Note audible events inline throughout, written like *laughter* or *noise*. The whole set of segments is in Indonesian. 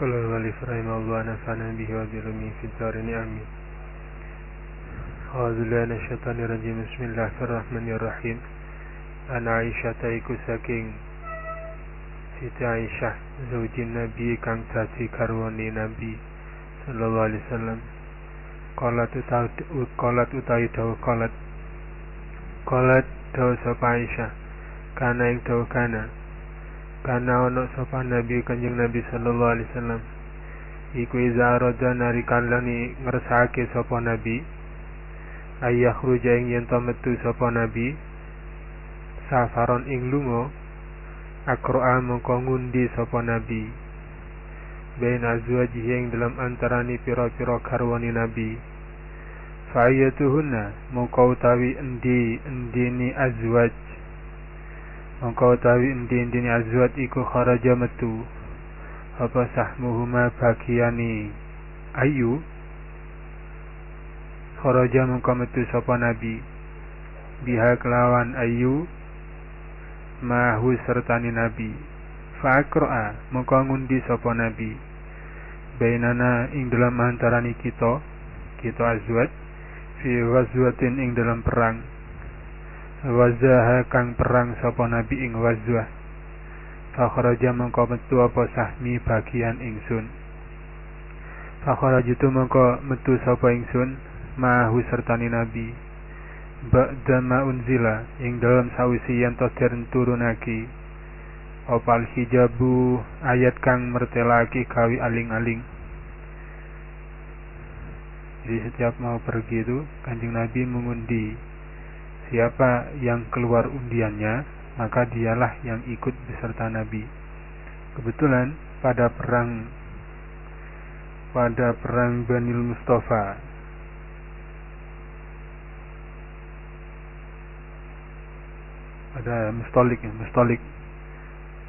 قال المؤلف رحمه الله نفعنا به وبعلومه في الدارين آمين أعوذ بالله من الشيطان الرجيم بسم الله الرحمن الرحيم An Aisyah iku saking Siti Aisyah Zaujin Nabi kang dadi garwane Nabi sallallahu alaihi wasallam Qalat utawi qalat utawi dawuh qalat Qalat dawuh sapa Aisyah kana ing dawuh kana Kana ono sapa Nabi Kanjeng Nabi sallallahu alaihi wasallam. Iku iza arada narikalani ngersake sapa Nabi. Ayah ruja ing yen metu sapa Nabi. Safaron ing lunga. Akroa mongko ngundi sapa Nabi. Bain azwajihi ing dalam antarani pira-pira garwane Nabi. Fa'ayatuhunna mongko utawi endi endini azwaj Mongko utawi endi-endine azwat iku kharaja metu. Apa sahmuhuma bagiani? Ayu. Kharaja mongko metu sapa nabi? Biha kelawan ayu. Mahu sertani nabi. Fa'akro'a mongko ngundi sapa nabi? Bainana ing dalam antarani kita kita azwat fi ghazwatin ing dalam perang wazaha kang perang sapa nabi ing wazwah. Fakharaja mengko metu apa sahmi bagian ingsun. Fakharajtu mengko metu sapa ingsun mahu sertani nabi. Ba'da ma unzila ing dalam sawisi yen to turunaki opal hijabu ayat kang mertelaki kawi aling-aling. Jadi setiap mau pergi itu kanjeng nabi mengundi Siapa yang keluar undiannya, maka dialah yang ikut beserta Nabi. Kebetulan pada perang pada perang Banil Mustafa ada Mustolik ya, Mustolik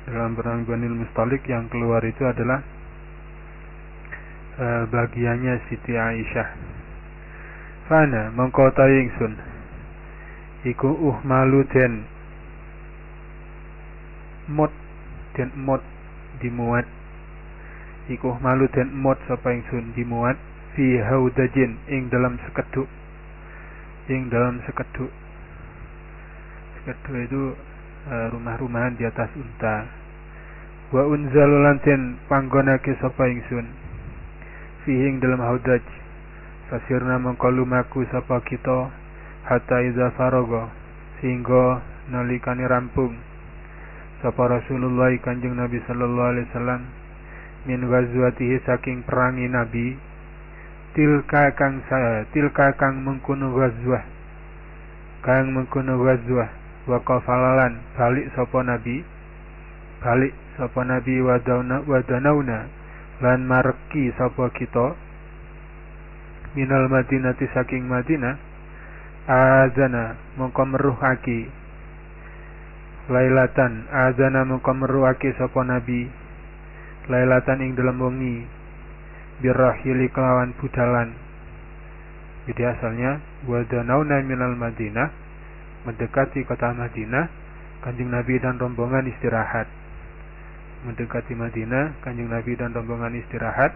dalam perang Banil Mustolik yang keluar itu adalah uh, bagiannya Siti Aisyah. Fana mengkota ingsun iku uhmalu den mot den mot dimuat. Iku malu den mot sapa ingsun dimuat fi haudajin ing dalam sekeduk. Ing dalam sekeduk. Sekeduk itu uh, rumah-rumahan di atas unta. Wa unzalu lanten panggonake sapa ingsun. Fi ing dalam haudaj. Fasirna mengko lumaku sapa kita hatta iza farogo sehingga nalikani rampung. Sapa Rasulullah Kanjeng Nabi sallallahu alaihi wasallam min ghazwatihi saking perangi Nabi tilka kang saya tilka kang mengkono ghazwah kang mengkono ghazwah wa qafalalan balik sapa Nabi balik sapa Nabi wadana wadanauna lan marki sapa kita minal madinati saking Madinah azana mongko meruhaki lailatan azana mongko meruhaki sapa nabi. Lailatan ing dalam wengi. Birahili kelawan budalan. Jadi asalnya wadanauna minal madinah mendekati kota Madinah kanjeng Nabi dan rombongan istirahat. Mendekati Madinah kanjeng Nabi dan rombongan istirahat.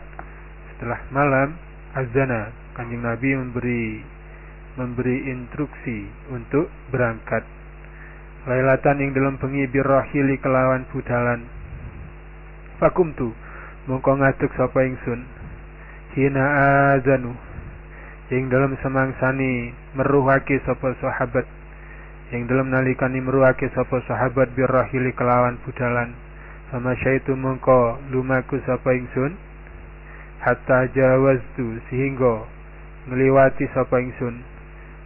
Setelah malam azana kanjeng Nabi memberi memberi instruksi untuk berangkat. Lailatan yang dalam bengi birahili kelawan budalan. Fakumtu mongko ngaduk sapa ingsun. Hina azanu yang dalam semangsani meruhake sapa sahabat. Yang dalam nalikani meruhake sapa sahabat birahili kelawan budalan. Sama syaitu mongko lumaku sapa ingsun. Hatta jawaztu sehingga ngeliwati sapa ingsun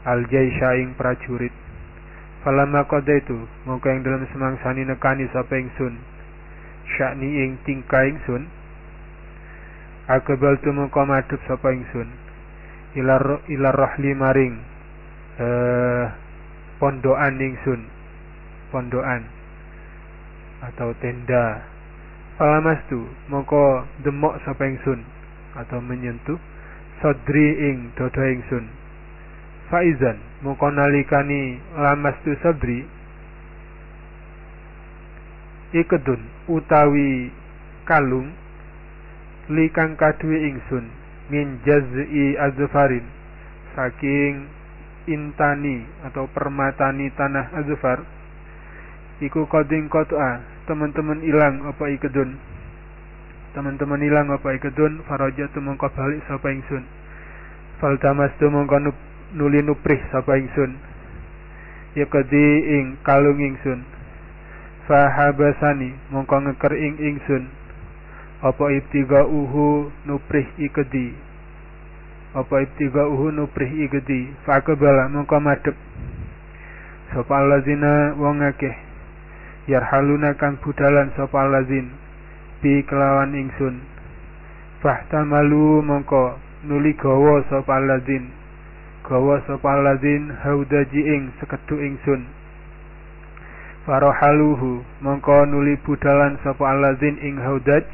al ing prajurit. Falamma qadaitu mongko ing dalam semangsani nekani sapa ingsun? Syakni ing tingkah ingsun? Akabal tu mongko madhep sapa ingsun? Ilar ilar rahli maring eh pondokan ingsun. Pondokan atau tenda. Falamas tu mongko demok sapa ingsun atau menyentuh sodri ing dodo ingsun faizan mongko nalikani lamas tu sabri ikedun utawi kalung li kang kaduwe ingsun min jaz'i azfarin saking intani atau permatani tanah azfar iku koding kot'a teman-teman ilang apa ikedun? Teman-teman ilang apa ikedun? Farajatu mongko balik sapa ingsun. Faltamas tu mongko nuli nuprih sapa ingsun. Yakadi ing kalung ingsun. Fahabasani mongko ngeker ing ingsun. Apa ibtiga uhu nuprih ikedi apa ibtiga uhu nuprih ikedi fakabala mongko madep sapa allazina wong akeh. Yarhaluna kang budalan sapa allazin. Bi kelawan ingsun. Fahtamalu mongko nuli gawa sapa allazin gawa sapa allazin haudaji ing sekedu ingsun. Farohaluhu mongko nuli budalan sapa allazin ing haudaj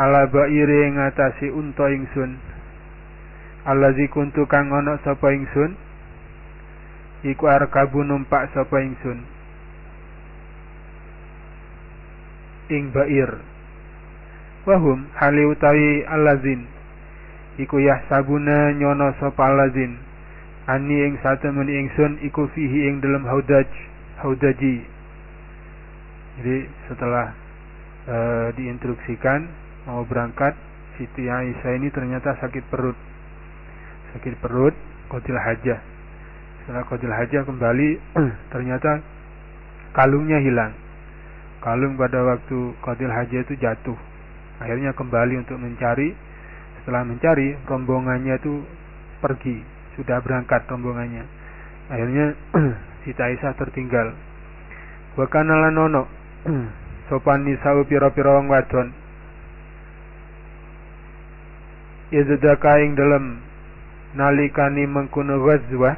ala baire ngatasi unta ingsun. Allazi kuntu kang ana sapa ingsun iku arkabu numpak sapa ingsun. Ing bair. Wahum hali utawi allazin iku sabuna nyono sapa allazin ani ing satemen ingsun iku fihi ing dalam haudaj haudaji. Jadi setelah e, diinstruksikan mau berangkat Siti Aisyah ini ternyata sakit perut. Sakit perut kodil hajah. Setelah kodil hajah kembali *clears throat* ternyata kalungnya hilang. Kalung pada waktu kodil hajah itu jatuh. Akhirnya kembali untuk mencari setelah mencari rombongannya itu pergi. Sudah berangkat rombongannya. Akhirnya *clears throat* Siti Aisyah tertinggal. Wa kana lanono *clears throat* sopan nisau pira-pira wong wadon. Yazadaka ing dalam nalikani mengkuno ghazwah.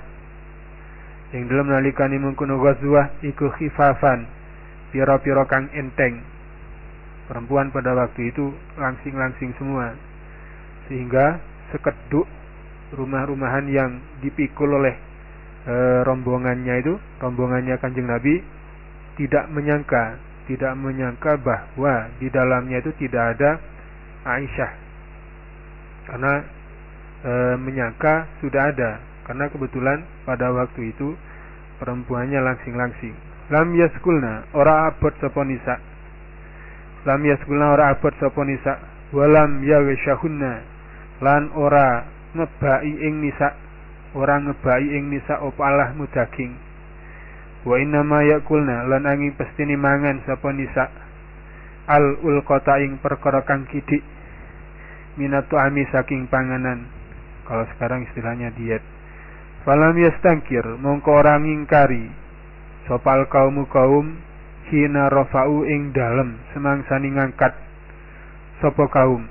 Ing dalam nalikani mengkuno ghazwah iku khifafan pira-pira kang enteng. Perempuan pada waktu itu langsing-langsing semua sehingga sekeduk rumah-rumahan yang dipikul oleh e, rombongannya itu rombongannya kanjeng Nabi tidak menyangka tidak menyangka bahwa di dalamnya itu tidak ada Aisyah. Karena e, menyangka sudah ada. Karena kebetulan pada waktu itu perempuannya langsing-langsing. Lam yaskulna ora abot sapa nisa. Lam yaskulna ora abot sapa nisa. Walam yawishahunna lan ora ngebai ing nisa ora ngebai ing nisa opalah mudaging. Wa inna ma yakulna lan angin pasti mangan sapa nisa al ulqata ing perkara kang kidik minatu ami saking panganan. Kalau sekarang istilahnya diet. Falam yastangkir mongko ora ngingkari. Sopal kaumu kaum hina rafa'u ing dalem semangsani ngangkat. Sapa kaum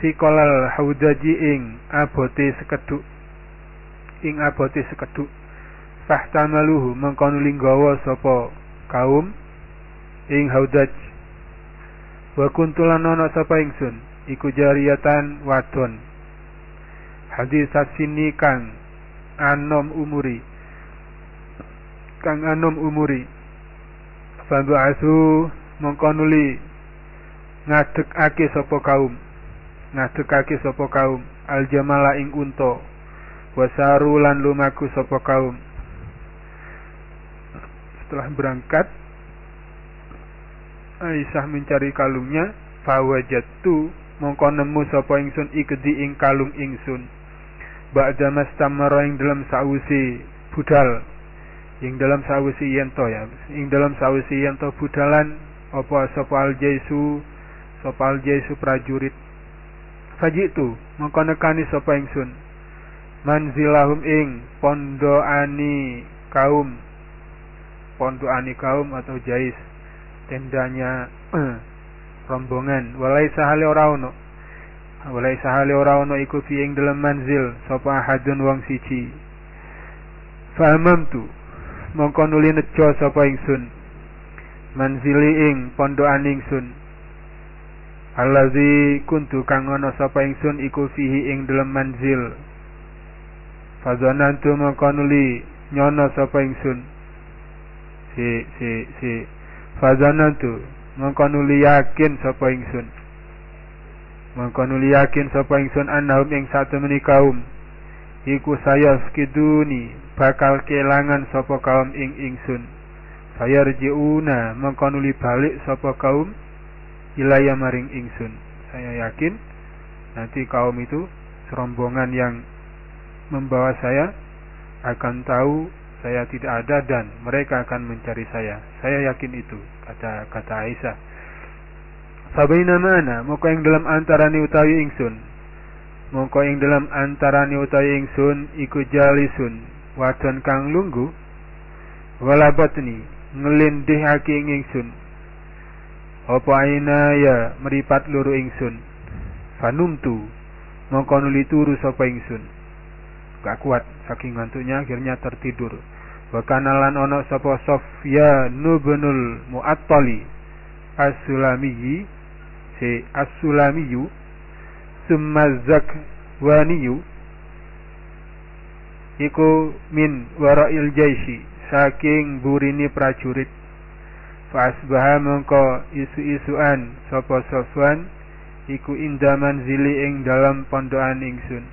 sikolal haudaji ing abote sekeduk. Ing abote sekeduk. Fahtamaluhu mengkono linggawa sapa kaum ing haudaj. Wa kuntulan ana sapa ingsun iku jariatan wadon. Hadis sini kang anom umuri. Kang anom umuri. Asu mengkonuli ngadekake sapa kaum ngadekake sapa kaum? Aljamala ing unta. Wasaru lan lumaku sapa kaum? Setelah berangkat Aisyah mencari kalungnya. Fawajatu mongko nemu sapa ingsun ikedi ing kalung ingsun. Ba'da mastamara ing dalam sausi budal. Ing dalam sausi yento ya. Ing dalam sausi yento budalan apa sapa al jaisu sapa al jaisu prajurit fajitu mongko nekani sapa ingsun? Manzilahum ing pondoani kaum. Pondoani kaum atau jais. Tendanya rombongan. Walai sahale ora ono. Walai sahale ora ono iku fi ing dalam manzil sapa hadun wong siji. Tu mongko nuli nejo sapa ingsun? Manzili ing pondokan ingsun Allazi kuntu kang ana sapa ingsun iku fihi ing dalam manzil. Fazanantu mongko nuli nyono sapa ingsun. Si si si. Fazanantu mongko nuli yakin sapa ingsun. Mongko nuli yakin sapa ingsun annahum ing satemeni kaum. Iku saya skiduni bakal kelangan sapa kaum ing ingsun. Fayarjiuna mongko nuli balik sapa kaum ilaya maring ingsun saya yakin nanti kaum itu serombongan yang membawa saya akan tahu saya tidak ada dan mereka akan mencari saya. Saya yakin itu, kata kata Aisyah. Fabaina mana moko yang dalam antara ni utawi ingsun. Moko yang dalam antara ni utawi ingsun iku jalisun wadon kang lunggu walabatni ngelindihake ingsun. Apa aina ya meripat luru ingsun. Fanumtu mongko nuli turu sapa ingsun. Gak kuat saking ngantuknya akhirnya tertidur wa ono sapa Sofyan binul Mu'attali As-Sulami si As-Sulamiyu summa Zakwaniyu iku min wara'il jaisi saking burini prajurit fa asbaha mongko isu-isuan sapa Sofwan iku indaman zili ing dalam pondokan ingsun.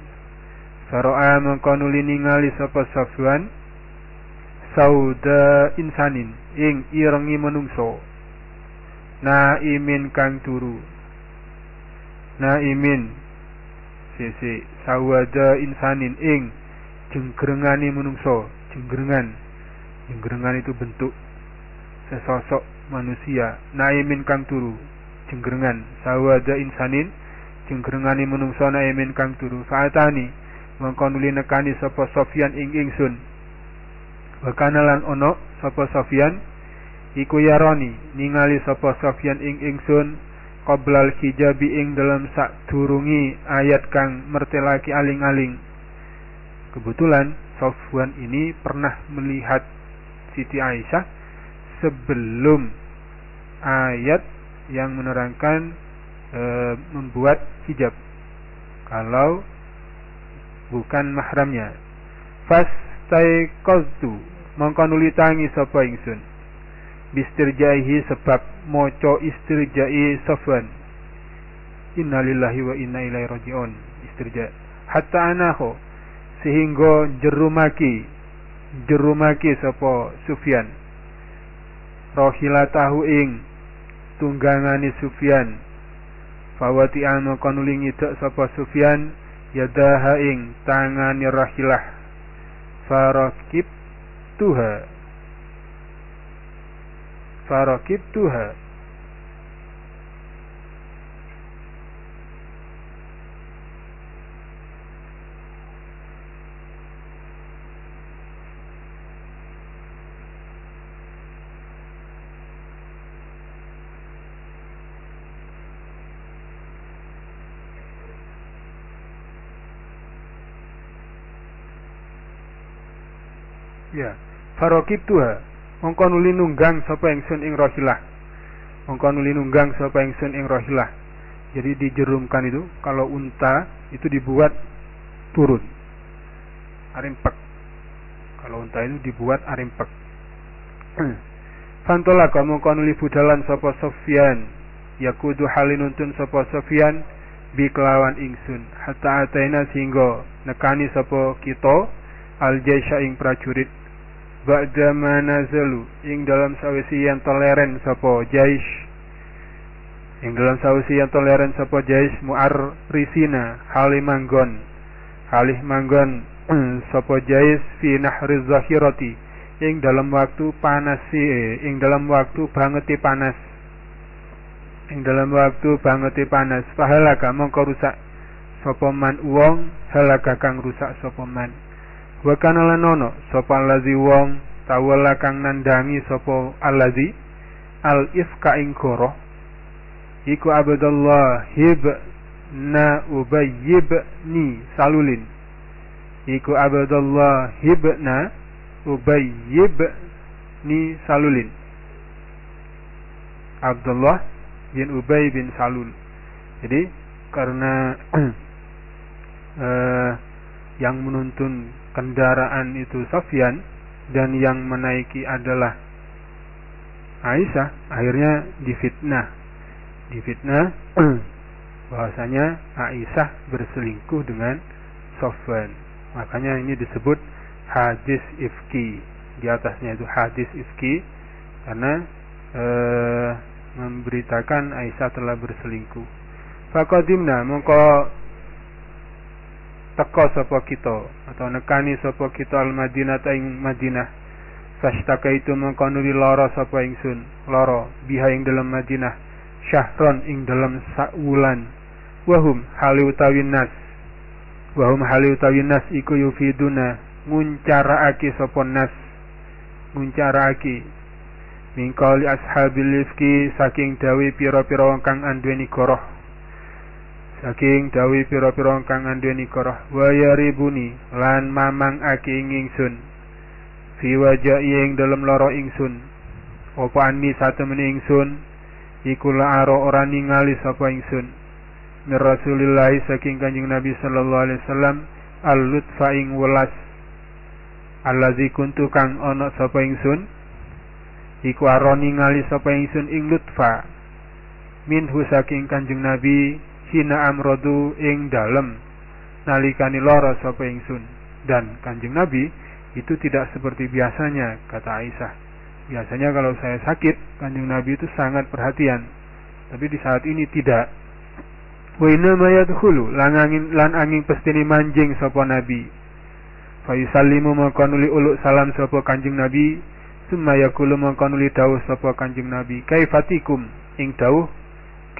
Faro'a mongko nuli ningali sapa Sofwan sauda insanin ing irengi menungso. Naimin kang turu. Naimin sisi sawada insanin ing jenggrengani menungso jenggrengan jenggrengan itu bentuk sesosok manusia. Naimin kang turu jenggrengan sawada insanin jenggrengani menungso naimin kang turu. Faatani mongko nuli nekani sapa Sofyan ing ingsun. Wakanalan ono sapa Sofyan iku yaroni ningali sapa Sofyan ing ingsun. Qoblal hijabi ing dalam sak durungi ayat kang mertelaki aling-aling. Kebetulan Sofwan ini pernah melihat Siti Aisyah sebelum ayat yang menerangkan e, membuat hijab. Kalau bukan mahramnya. Fas taiqaztu mongko nuli tangi sapa ingsun? Bistirjaihi sebab maca istirjai Safwan. Innalillahi wa inna ilaihi rajiun. Istirja. Hatta anahu sehingga jerumaki jerumaki sapa Sufyan rohilatahu ing tunggangane Sufyan. Fawati anu konuli ngidek sapa Sufyan yadaha ing tangane rahilah farakib farakibtuha farakibtuha Ya, farokib tuha. Mongko nuli nunggang sapa ingsun ing rohilah. Mongko nuli nunggang sapa ingsun ing rohilah. Jadi dijerumkan itu kalau unta itu dibuat turun. Arimpek. Kalau unta itu dibuat arimpek. *clears throat* Fantola kamu nuli budalan sapa Sofyan. Yakudu halinuntun sapa Sofyan bi kelawan ingsun hatta ataina sehingga nekani sapa kita al ing prajurit ba'da nazalu ing dalam sawisi yang toleren sapa jais ing dalam sawisi yang toleren sapa jais muarrisina halih manggon. Halih manggon *clears throat* sapa jais fi nahri zahirati ing dalam waktu panas ing dalam waktu banget panas. Ing dalam waktu banget panas pahalaka mongko rusak sapa man wong halaka kang rusak sapa man wa kana lanono sapa allazi wong tawala kang nandangi sapa allazi al ifka ing iku abdullah hib na ubayyib ni salulin. Iku abdullah hibna ubayyib ni salulin. Abdullah bin Ubay bin Salul. Jadi karena uh, *clears throat* yang menuntun kendaraan itu Sofyan dan yang menaiki adalah Aisyah. Akhirnya difitnah. Difitnah *clears throat* bahwasanya Aisyah berselingkuh dengan Sofwan makanya ini disebut hadis ifki. Di atasnya itu hadis ifki. Karena ee, memberitakan Aisyah telah berselingkuh. Fakodimna mongko teko sapa kita atau nekani sapa kita al Madinah ing Madinah. Fashtaka itu mongko nuli lara sapa ingsun lara biha ing dalam Madinah syahron ing dalam saulan wahum hali utawi nas wahum hali utawi nas iku yufiduna nguncaraake sapa nas nguncaraake. Mingkali ashabil lifki saking dawi pira-pira kang anduweni goroh saking dawi pira-pira kang andeni koroh wa yaribuni lan mamang aki ingsun. Fi wajai ing dalem lara ingsun. Apa anni satemene ingsun? Iku aro ora ningali sapa ingsun. Mir Rasulillah saking Kanjeng Nabi sallallahu alaihi wasallam al-lutfa ing welas. Allazi kuntu kang ana sapa ingsun? Iku aro ningali sapa ingsun ing lutfa. Minhu saking Kanjeng Nabi hina amrodu ing dalem nalikani lara sapa ingsun. Dan kanjeng Nabi itu tidak seperti biasanya kata Aisyah. Biasanya kalau saya sakit kanjeng Nabi itu sangat perhatian. Tapi di saat ini tidak. Wa inna yadkhulu lan angin lan angin pestini manjing sapa Nabi. Fa yusallimu maka nuli uluk salam sapa kanjeng Nabi summa yaqulu maka nuli dawuh sapa kanjeng Nabi kaifatikum? Ing dawuh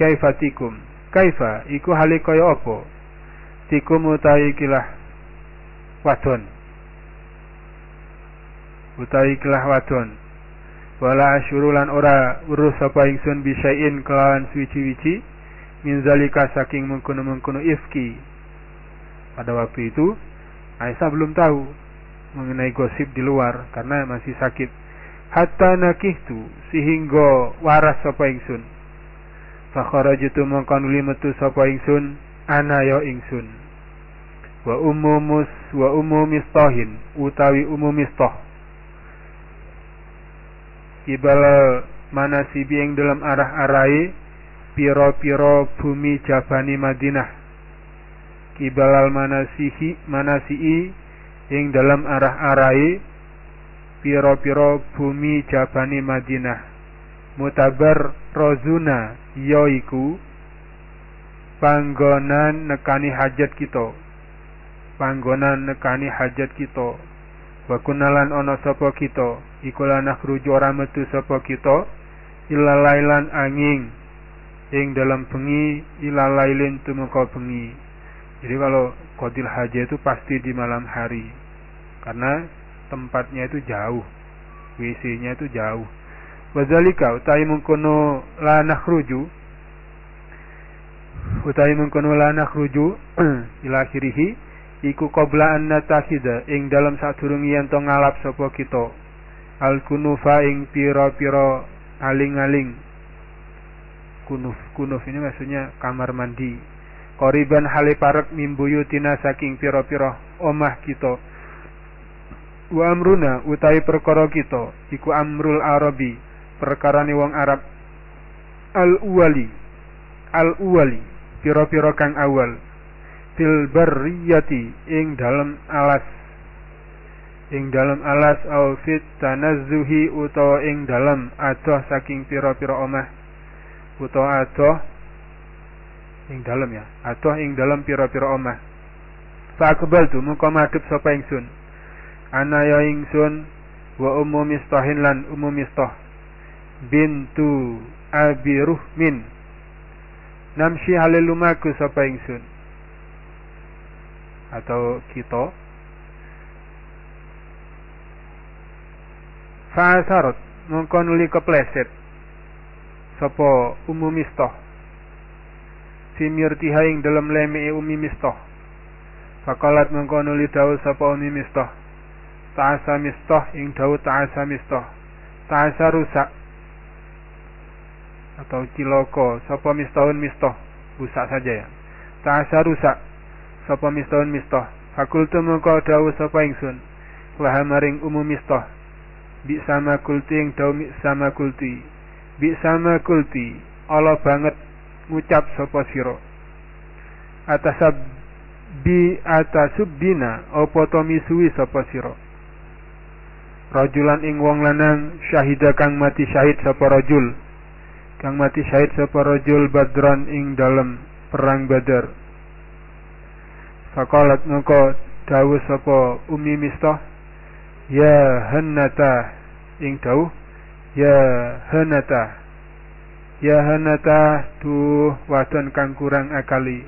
kaifatikum kaifa? Iku hale kaya apa? Tikum utawi kilah wadon. Utawi kilah wadon. Wala asyuru lan ora urus sapa ingsun bisain kelawan suci-wici min zalika saking mengkono-mengkono ifki. Pada waktu itu Aisyah belum tahu mengenai gosip di luar karena masih sakit. Hatta nakihtu sehingga waras sapa ingsun Fakharajtu mongko nuli metu sapa ingsun ana ya ingsun. Wa umumus wa ummu mistahin utawi ummu mistah ibal mana sibi yang dalam arah arai piro-piro bumi Jabani Madinah. Kibalal manasihi manasi'i yang dalam arah arai piro-piro bumi Jabani Madinah mutabar rozuna yoiku panggonan nekani hajat kita. Panggonan nekani hajat kita. Wa ana sapa kita? Iku lanah ruju metu sapa kita illa lailan angin. Ing dalam bengi ila lailin tumeka bengi. Jadi kalau kodil haji itu pasti di malam hari. Karena tempatnya itu jauh. WC-nya itu jauh Wazalika utai mengkono la nakhruju. Utai mengkono la nakhruju *clears throat* ila akhirih iku qabla an natakhida ing dalam sadurunge yen to ngalap sapa kita. Al kunufa ing pira-pira aling-aling. Kunuf kunuf ini maksudnya kamar mandi. Koriban hale parek mimbuyutina saking pira-pira omah kita. Wa amruna utai perkara kita iku amrul arabi perkara wong Arab. Al-uwali. Al-uwali. Piro-piro kang awal. Fil barriyati ing dalam alas. Ing dalam alas. Au fit tanazzuhi. Utawa ing dalam adoh saking piro-piro omah. Utawa adoh. Ing dalam ya. Adoh ing dalam piro-piro omah. Fa akbal tu muka madhep sapa ingsun? Ana ya ingsun? Wa ummu mistahin lan ummu mistah bintu Abi Ruhmin. Namsi halelumaku sapa ingsun? Atau kita? Fa'asarot mongko nuli kepleset. Sapa Ummu Mistah? Fi mirtiha ing dalem leme Ummi Mistah. Fakalat mongko nuli sapa Mistah? Ta'asa Mistah ing dawuh Ta'asa Mistah. Ta'asa rusak atau ciloko. Sapa mistahun mistoh? Rusak saja ya. Ta'asa rusak. Sapa mistahun mistoh? Fakultu mengko dawuh sapa ingsun. Laha maring umum mistoh. Bi sama kulti ing dawu sama kulti. Bi sama kulti. Allah banget ngucap sapa sira. Atasab bi atasubbina apa to misuwi sapa sira? Rajulan ing wong lanang syahida kang mati syahid sapa rajul kang mati syahid sapa rajul badran ing dalem perang badar. Fakalat mengko dawuh sapa Umi Mistah? Ya hannata ing dawuh. Ya hanata ya hanata tu wadon kang kurang akali.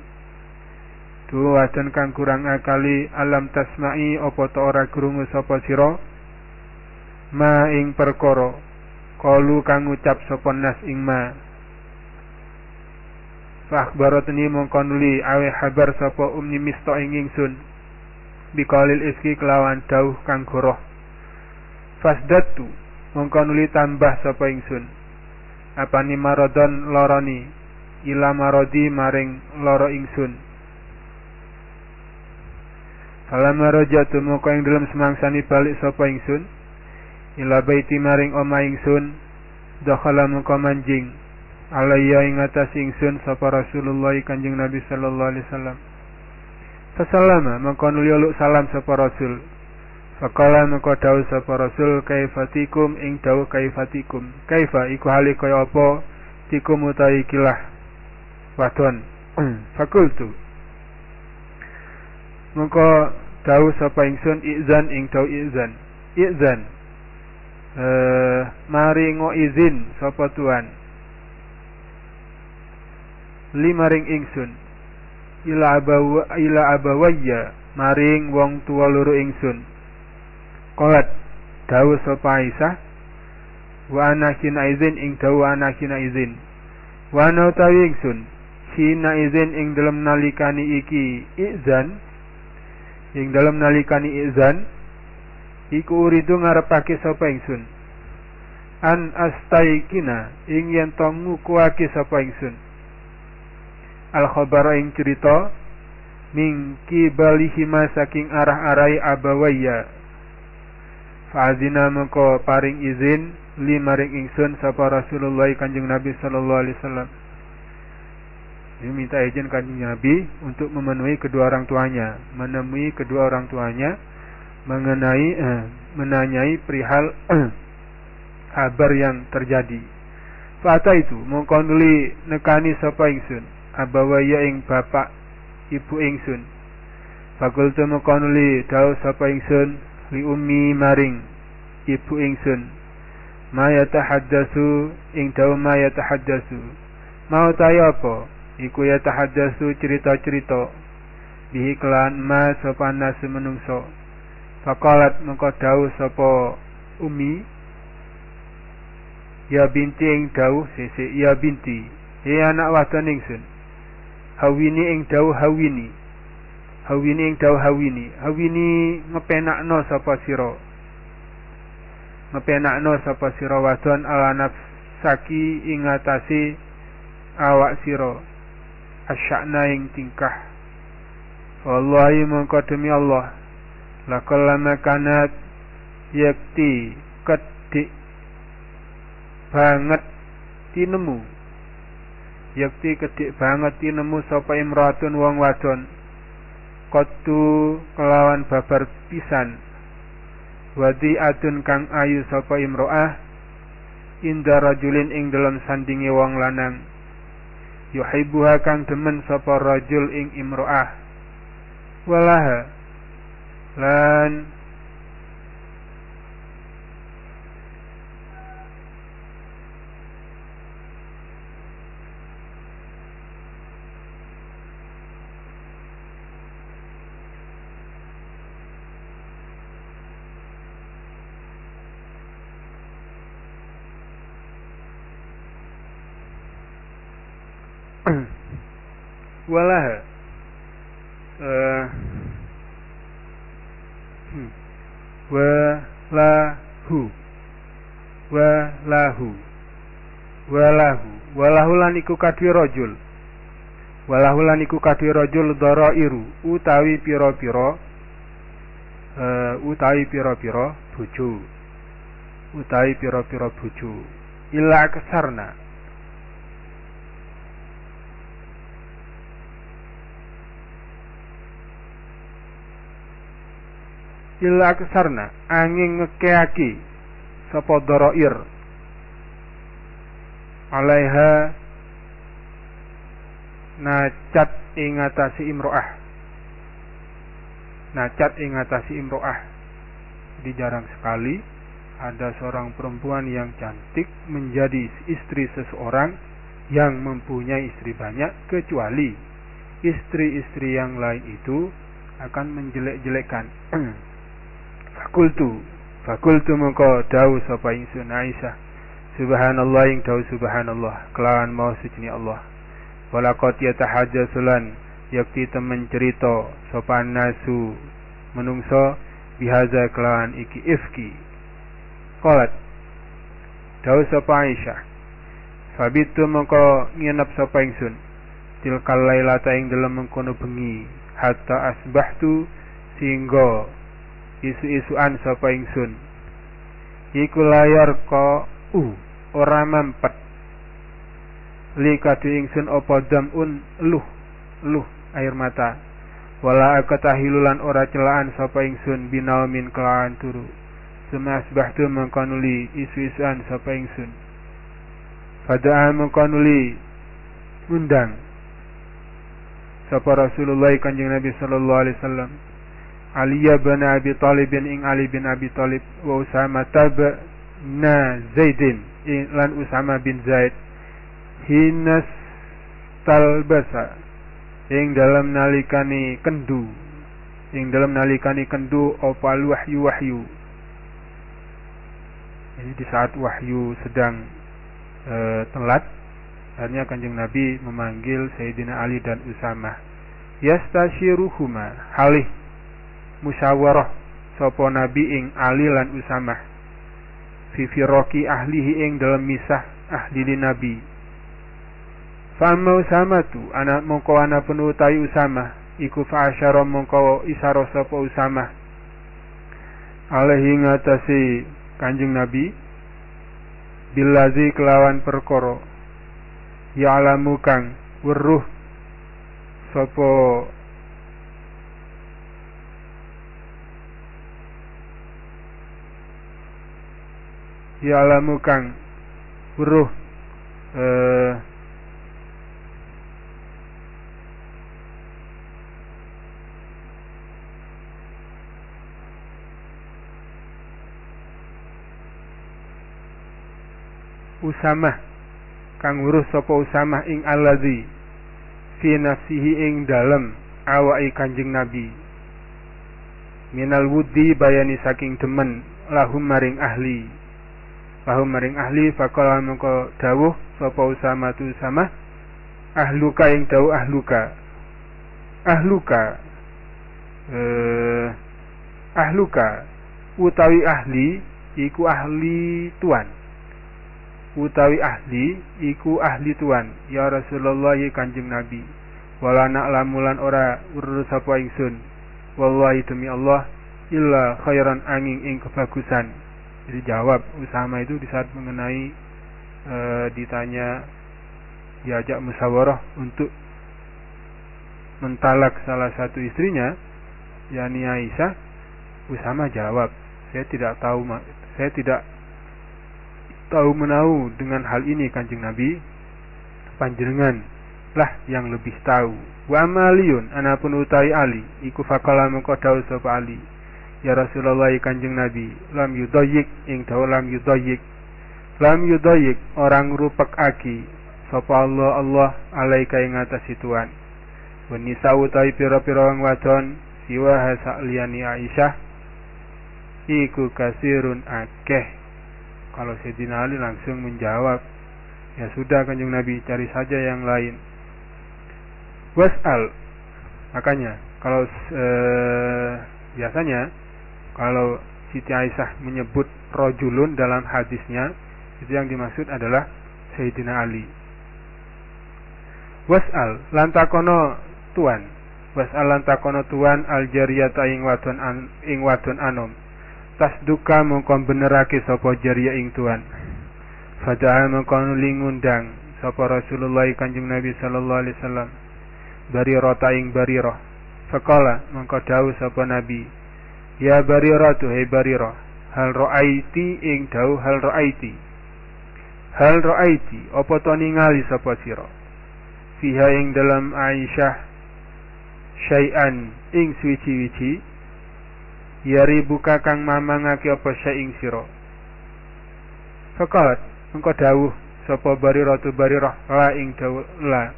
Tu wadon kang kurang akali alam tasmai apa ta ora krungu sapa sira? Ma ing perkara kalu kang ngucap sapa nas ing ma. Fahbaratni mongkonuli awe habar sapa umni misto ing ingsun. Biqalil iski kelawan dauh kang goroh. Fasdatu mongkonuli tambah sapa ingsun. Apani marodon loroni ila marodi maring loro ingsun. Falamma rajatu moko ing dalam semangsani balik sapa ingsun ila baiti maring oma ingsun dakhala moko manjing alayya ing atas ingsun sapa Rasulullah Kanjeng Nabi sallallahu alaihi wasallam. Fasalama maka nuli salam sapa Rasul. Fakala maka dawuh sapa Rasul kaifatikum ing dawuh kaifatikum kaifa? Iku hale kaya apa? Tikum utawi kilah wadon. *clears throat* Fakultu. Maka dawuh sapa ingsun izan ing dawuh izan. Izan eh mari ngo izin sapa tuan lima ring ingsun. Ila abawa ila abawayya maring wong tua loro ingsun. Qalat dawu sapa Aisyah wa ana kina izin ing dawu ana kina izin. Wa ana utawi ingsun kina izin ing dalam nalikani iki izan ing dalam nalikani izan iku uridu ngarepake sapa ingsun? An astaikina ing yen to ngukuake sapa ingsun? Al khabara ing cerita min kibalihima saking arah-arai abawaya Fa'azina mengko paring izin lima ring ingsun sapa Rasulullah Kanjeng Nabi sallallahu alaihi wasallam. Dia minta izin Kanjeng Nabi untuk memenuhi kedua orang tuanya, menemui kedua orang tuanya mengenai eh, menanyai perihal eh, kabar yang terjadi. Fata itu mongko nuli nekani sapa ingsun abawaya ing bapak ibu ingsun. Fakultu mekonuli dawuh sapa ingsun li ummi maring ibu ingsun. Ma yatahaddatsu ing dawuh ma yatahaddatsu. Mau tayo apa? Iku yatahaddatsu cerita-cerita. Bihi kelan ma sapa nasu menungso faqalat mengko dawuh sapa ummi ya binti ing dawuh sisi ya binti ya anak wadon ingsun hawini ing dawuh hawini hawini ing dawuh hawini hawini ngepenakno sapa sira ngepenakno sapa sira wadon ala nafsaki ing atase awak sira asyakna ing tingkah. Wallahi mongko demi Allah laqallama kanat yakti kedik banget tinemu. Yakti kedik banget tinemu sapa imratun wong wadon. Kotu kelawan babar pisan. Wadi adun kang ayu sapa imroah. Inda rajulin ing dalam sandingi wong lanang. Yuhibbuha kang demen sapa rajul ing imroah. Walaha lan *coughs* walaha uh, hmm. Walahu. Walahu. Walahu. Walahu lan iku kadhe rajul. Walahu lan iku rajul utawi pira-pira uh, utawi pira-pira bojo. Utawi pira-pira bojo. Illa kesarna illa kesarna angin ngekeaki sapa doroir alaiha nacat ingatasi imro'ah. Nacat ingatasi imro'ah. Jadi jarang sekali ada seorang perempuan yang cantik menjadi istri seseorang yang mempunyai istri banyak kecuali istri-istri yang lain itu akan menjelek-jelekkan *clears throat* fakultu fakultu mengko dawu sapa ingsun Aisyah. Subhanallah ing dawu subhanallah. Kelawan mau suci Allah. Walaqad yatahajjasulan yakti temen cerita sapa nasu menungso bihaza kelawan iki ifki. Qalat Dawu sapa Aisyah. Fabitu mengko nginep sapa ingsun. Tilkal lailata ing dalam mengkono bengi hatta asbahtu sehingga isu-isuan sapa ingsun? Iku layar ko u ora mampet li kadu ingsun apa damun? Luh luh air mata. Wala akatahilulan ora celaan sapa ingsun binaumin kelawan turu. Suma asbahtu mengkonuli isu-isuan sapa ingsun. Fada'a mengkonuli undang. Sapa Rasulullah Kanjeng Nabi sallallahu alaihi wasallam. Ali bin Abi Talib ing Ali bin Abi Talib wa Usama tab na Zaidin. Ing lan Usama bin Zaid. Hinas talbasa ing dalam nalikani kendu. Ing dalam nalikani kendu opal wahyu wahyu. Jadi di saat wahyu sedang e, telat, akhirnya kanjeng Nabi memanggil Sayyidina Ali dan Usamah. Yastashiruhuma. Halih musyawarah sopo Nabi ing Ali lan Usamah. Fifiroki ahlihi ing dalam misah ahli Nabi. Fama Usama tu anak mongko anak penutai Usama iku fa'asyara mongko isaro sopo Usama alaihi ngatasi Kanjeng Nabi bilazi kelawan perkara ya'lamu kang weruh sapa ya'lamu kang weruh eh Usamah kang urus sapa Usamah ing allazi fi nafsihi ing dalem awai Kanjeng Nabi. Minal wudi bayani saking demen lahum maring ahli lahum maring ahli faqala mengko dawuh sapa Usamah tu Usamah ahluka ing dawuh ahluka. Ahluka? Eh ahluka? Utawi ahli iku ahli tuan. Utawi ahli iku ahli tuan. Ya Rasulullah ya Kanjeng Nabi. Wala lamulan ora urus sapa ingsun. Wallahi demi Allah illa khairan angin ing kebagusan jadi jawab Usama itu di saat mengenai e, ditanya diajak musyawarah untuk mentalak salah satu istrinya yakni Aisyah Usama jawab saya tidak tahu saya tidak tahu menahu dengan hal ini kanjeng Nabi. Panjenengan lah yang lebih tahu. Wa amaliyun anapun utai Ali iku fakala mengko dawuh sapa Ali ya Rasulullah kanjeng Nabi lam yudayyik ing dawuh lam yudayyik lam yudayyik orang rupak aki sapa Allah Allah alaika ing situan wanisa utai pira-pira wong wadon siwa hasa liyani Aisyah iku kasirun akeh kalau Sayyidina Ali langsung menjawab, ya sudah kanjeng Nabi cari saja yang lain. Was'al. Makanya kalau e, biasanya kalau Siti Aisyah menyebut rojulun dalam hadisnya itu yang dimaksud adalah Sayyidina Ali. Was'al lantakono tuan. Was'al lantakono tuan al jariyata ing wadon an, ing wadon anom. Tasduka mongko benerake sapa jariya ing tuan. Fada'a mengko nuli ngundang sapa Rasulullah Kanjeng Nabi sallallahu alaihi wasallam. Barirah ing Barirah Faqala mengko dawuh sapa Nabi Ya Barirah tu hei Barirah hal ra'aiti ing dawuh hal ra'aiti hal ra'aiti apa to ningali sapa sira? Fiha ing dalam Aisyah syai'an ing suci-wici yari buka kang mamangake apa syai'ing sira? Fakat engko dawuh sapa bariratu barirah la ing dawuh la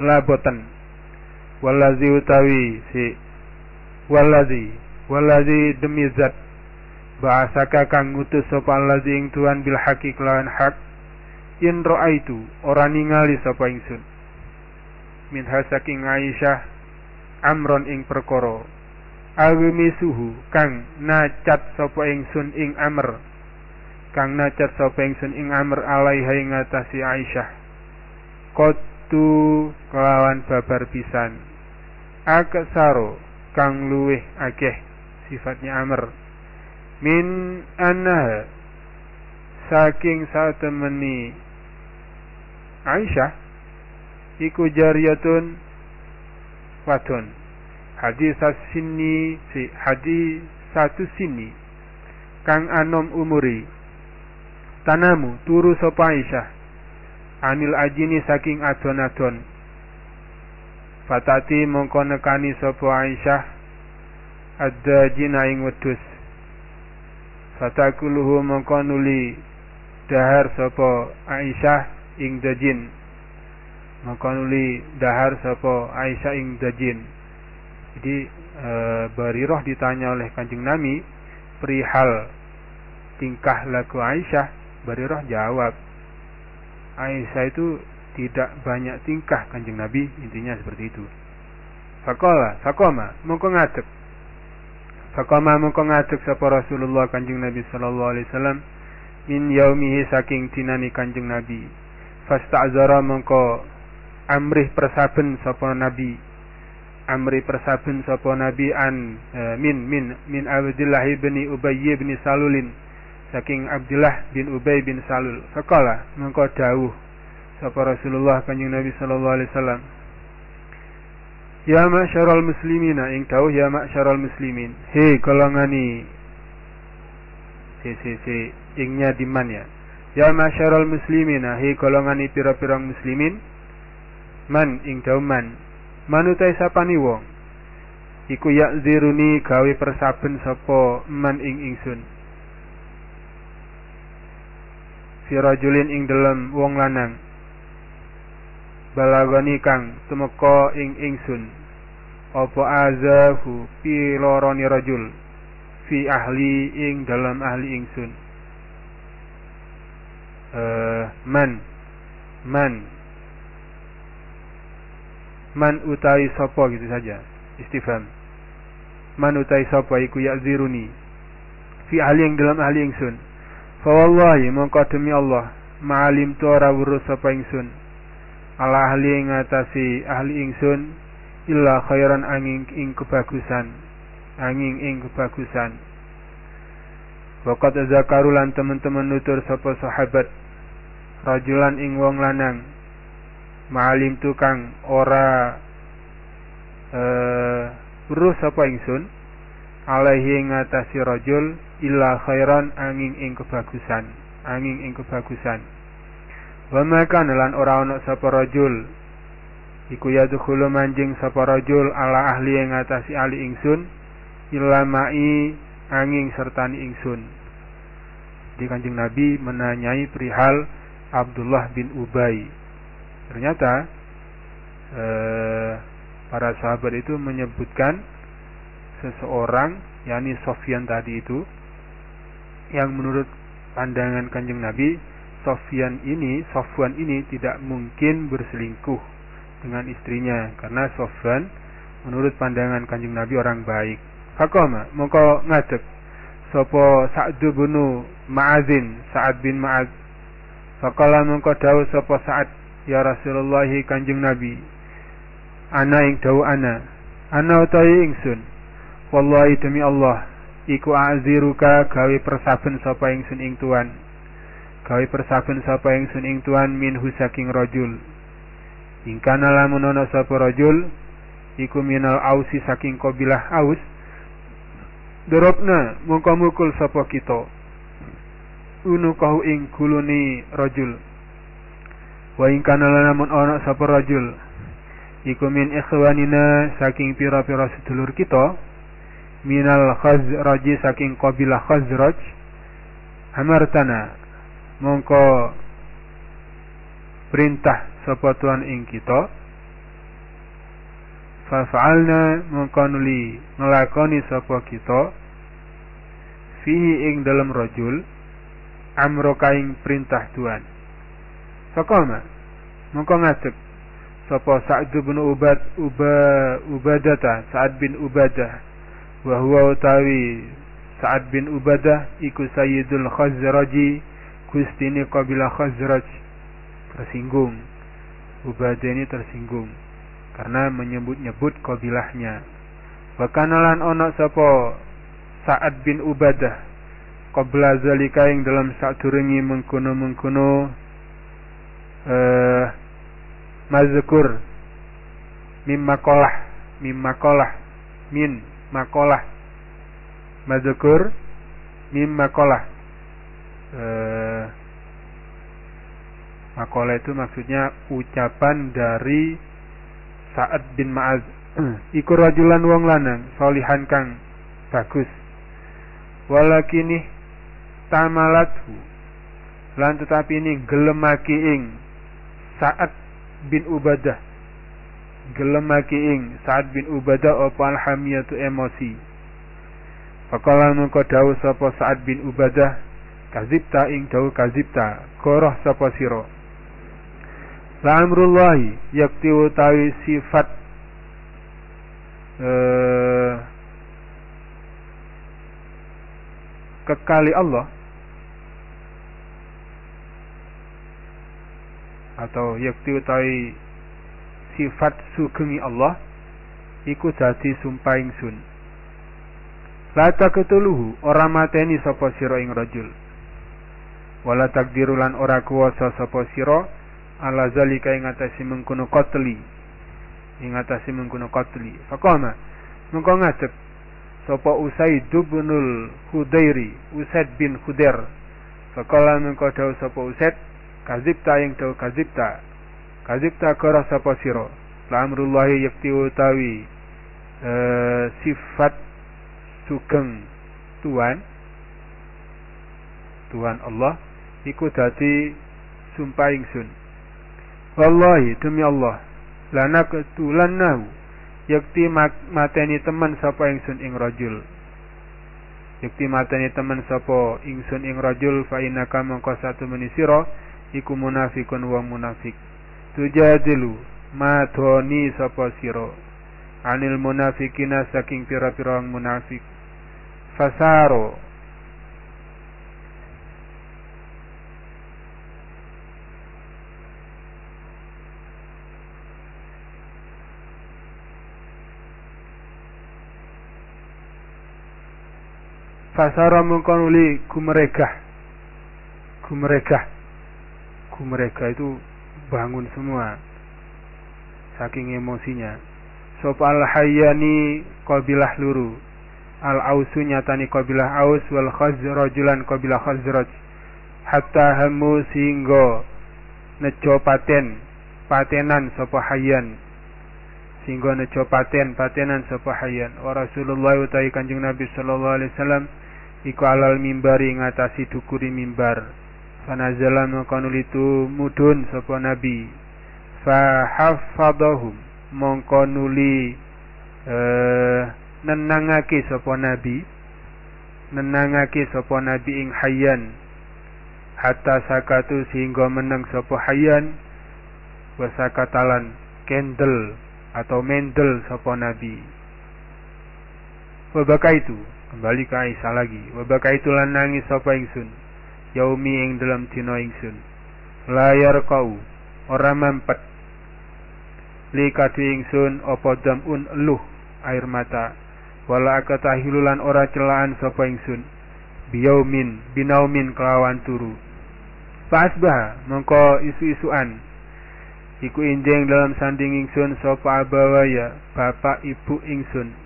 la boten. Walazi utawi si walazi walazi demi zat. Bahasaka kang ngutus sapa allazi ing tuan bil haqi lawan hak. In raaitu ora ningali sapa ingsun. Min hasaking Aisyah amron ing perkara. Suhu kang nacat sapa ingsun ing amr. Kang nacat sapa ingsun ing amr alaiha ing ngatasi Aisyah. Kotu kelawan babar pisan. Akasaro kang luweh akeh sifatnya amr. Min annaha saking satemeni Aisyah iku jariyatun wadon. Hadis sini si hadis satu sini kang anom umuri. Tanamu turu sapa Aisyah. Anil ajini saking adon-adon. Fatati mongko nekani Aisyah ada jina ing wedus fatakuluhu mongko nuli dahar sapa Aisyah ing dajin. Mongko nuli dahar sapa Aisyah ing dajin. Jadi e, Barirah ditanya oleh Kanjeng Nabi perihal tingkah laku Aisyah? Barirah jawab Aisyah itu tidak banyak tingkah Kanjeng Nabi. Intinya seperti itu. Fakola, fakoma, mongko ngadep Fakama mengko ngadeg sapa Rasulullah Kanjeng Nabi sallallahu alaihi wasallam min yaumihi saking dinani Kanjeng Nabi. Fasta'zara mengko amrih persaben sapa Nabi. Amri persaben sapa Nabi an e, min min min Abdullah bin Ubay bin Salulin saking Abdullah bin Ubay bin Salul. Fakala mengko dawuh sapa Rasulullah Kanjeng Nabi sallallahu alaihi wasallam Ya ma'syarul muslimina ing dawuh ya ma'syarul muslimin. He golongani si si si ingnya di ya. Ya ma'syarul muslimina he golongani pira-pira muslimin. Man ing dawuh man. Manutai sapani wong. Iku ziruni gawe persaben sapa man ing ingsun. Si rajulin ing dalam wong lanang balagani kang tumeka ing ingsun apa azahu piloroni rajul? Fi ahli ing dalam ahli ingsun. Uh, man. Man. Man utai sapa gitu saja istifham. Man utai sapa iku ziruni fi ahli ing dalam ahli ingsun. Fa wallahi mongko demi Allah ma'alim tu ora weruh sapa ingsun. Ala ahli ngatasi ahli ingsun illa khairan angin ing kebagusan. Angin ing kebagusan. Wakat zakarulan teman-teman nutur sapa sahabat. Rajulan ing wong lanang. Ma'alim tukang ora eh uh, sapa ingsun. Alaihi ngatasi rajul illa khairan angin ing kebagusan. Angin ing kebagusan. Wa maka lan ora ana sapa rajul iku yadkhulu manjing sapa rajul ala ahli yang ngatasi ahli ingsun ilamai angin sertani ingsun. Di kanjeng Nabi menanyai perihal Abdullah bin Ubay. Ternyata eh, para sahabat itu menyebutkan seseorang yakni Sofyan tadi itu yang menurut pandangan kanjeng Nabi Sofyan ini Sofwan ini tidak mungkin berselingkuh dengan istrinya karena Sofwan menurut pandangan kanjeng Nabi orang baik. Fakoma mongko ngadeg sopo Sa'd bin Ma'adzin Sa'ad bin Ma'ad. Fakala mongko dawuh sopo Sa'ad ya Rasulullah kanjeng Nabi. Ana ing dawuh ana. Ana utawi ingsun. Wallahi demi Allah iku aziruka gawe persaben sapa ingsun ing tuan. gawe persaben sapa ingsun ing tuan minhu saking rajul ingkana lamun ana sapa rajul iku minal ausi saking kabilah aus dorobna mongko mukul sapa kita. Unu kau ing kuluni rajul. Wa ingkana lamun ana sapa rajul iku min ikhwanina saking pira-pira sedulur kita minal khazraji saking kabilah khazraj amartana mongko perintah sapa tuan ing kita. Fa fa'alna mongko nuli nglakoni sapa kita. Fihi ing dalam rajul amro kaing perintah tuan Fakoma mongko ngadeg. Sapa Sa'd bin Ubad Uba Ubadata Sa'ad bin Ubadah. Wa huwa utawi Sa'ad bin Ubadah iku Sayyidul Khazraji Gustini kabilah Khazraj. Tersinggung. Ubadah ini tersinggung karena menyebut-nyebut kabilahnya. Wakanalan ono sapa? Sa'ad bin Ubadah. Qabla zalika yang dalam turingi mengkuno-mengkuno eh mazkur mim makolah mim makolah min makolah. Mazkur mim makolah. Eh, makola itu maksudnya ucapan dari Sa'ad bin Ma'az. *clears throat* Iku rajulan wong lanang solihan kang bagus. Walakini tamalathu lan tetapi ini gelemaki ing Sa'ad bin Ubadah. Gelemaki ing Sa'ad bin Ubadah apa alhamiyatu emosi. Fakala mengko dawuh sapa Sa'ad bin Ubadah kazibta ing dawuh kazibta koroh sapa sira la amrullahi yakti utawi sifat uh, kekali Allah atau yakti utawi sifat sugengi Allah iku dadi sumpah ingsun. La takutuluhu ora mateni sapa sira ing rajul. Wala takdirulan ora kuwasa sapa sira ala zalika ing atase mengkono qatli. Ing atase mengkono qatli. Faqama mengko ngadeg sapa Usaid bin Hudairi Usaid bin Hudair faqala mengko dawuh sapa Usaid kazibta ing dawuh kazibta kazibta kara sapa sira? La yakti utawi uh, sifat sugeng Tuhan Tuhan Allah iku dadi sumpah ingsun wallahi demi Allah. Lana ketulannahu yakti mateni teman sapa ingsun ing rajul. Yakti mateni teman sapa ingsun ing rajul fa innaka mangko satu menisira iku munafikun wa munafik. Tujadilu madoni sapa sira. Anil munafikina saking pira-pira munafik. Fasaro Fasara mengkonuli kumereka Kumereka Kumereka itu bangun semua. Saking emosinya. Sop al hayyani kabilah luru. Al ausu nyatani kabilah aus. Wal khazrajulan kabilah khazraj. Hatta hamu sehingga Neco paten. Patenan sopa hayyan. Sehingga neco paten. Patenan sopa hayyan. Wa Rasulullah utai kanjeng Nabi Sallallahu Alaihi Wasallam iku alal mimbari ngatasi dukuri mimbar. Fanazala mengkonulitu mudun sapa nabi. Fa hafadhahum mongko nuli eh, nenangake sapa nabi. Nenangake sapa nabi ing hayyan. Hatta sakatu sehingga menang sapa hayyan. Wasakatalan kendel atau mendel sapa nabi. Wabaka itu kembali ke Aisyah lagi. Wabaka itulah nangis sapa ingsun? Yaumi ing dalam dina ingsun. Layar kau ora mampet. Li ingsun apa damun eluh air mata. Wala akatahilulan ora celaan sapa ingsun. Biyaumin binaumin kelawan turu. Fa'asbaha mengko isu-isuan. Iku injing dalam sanding ingsun sapa abawaya bapak ibu ingsun.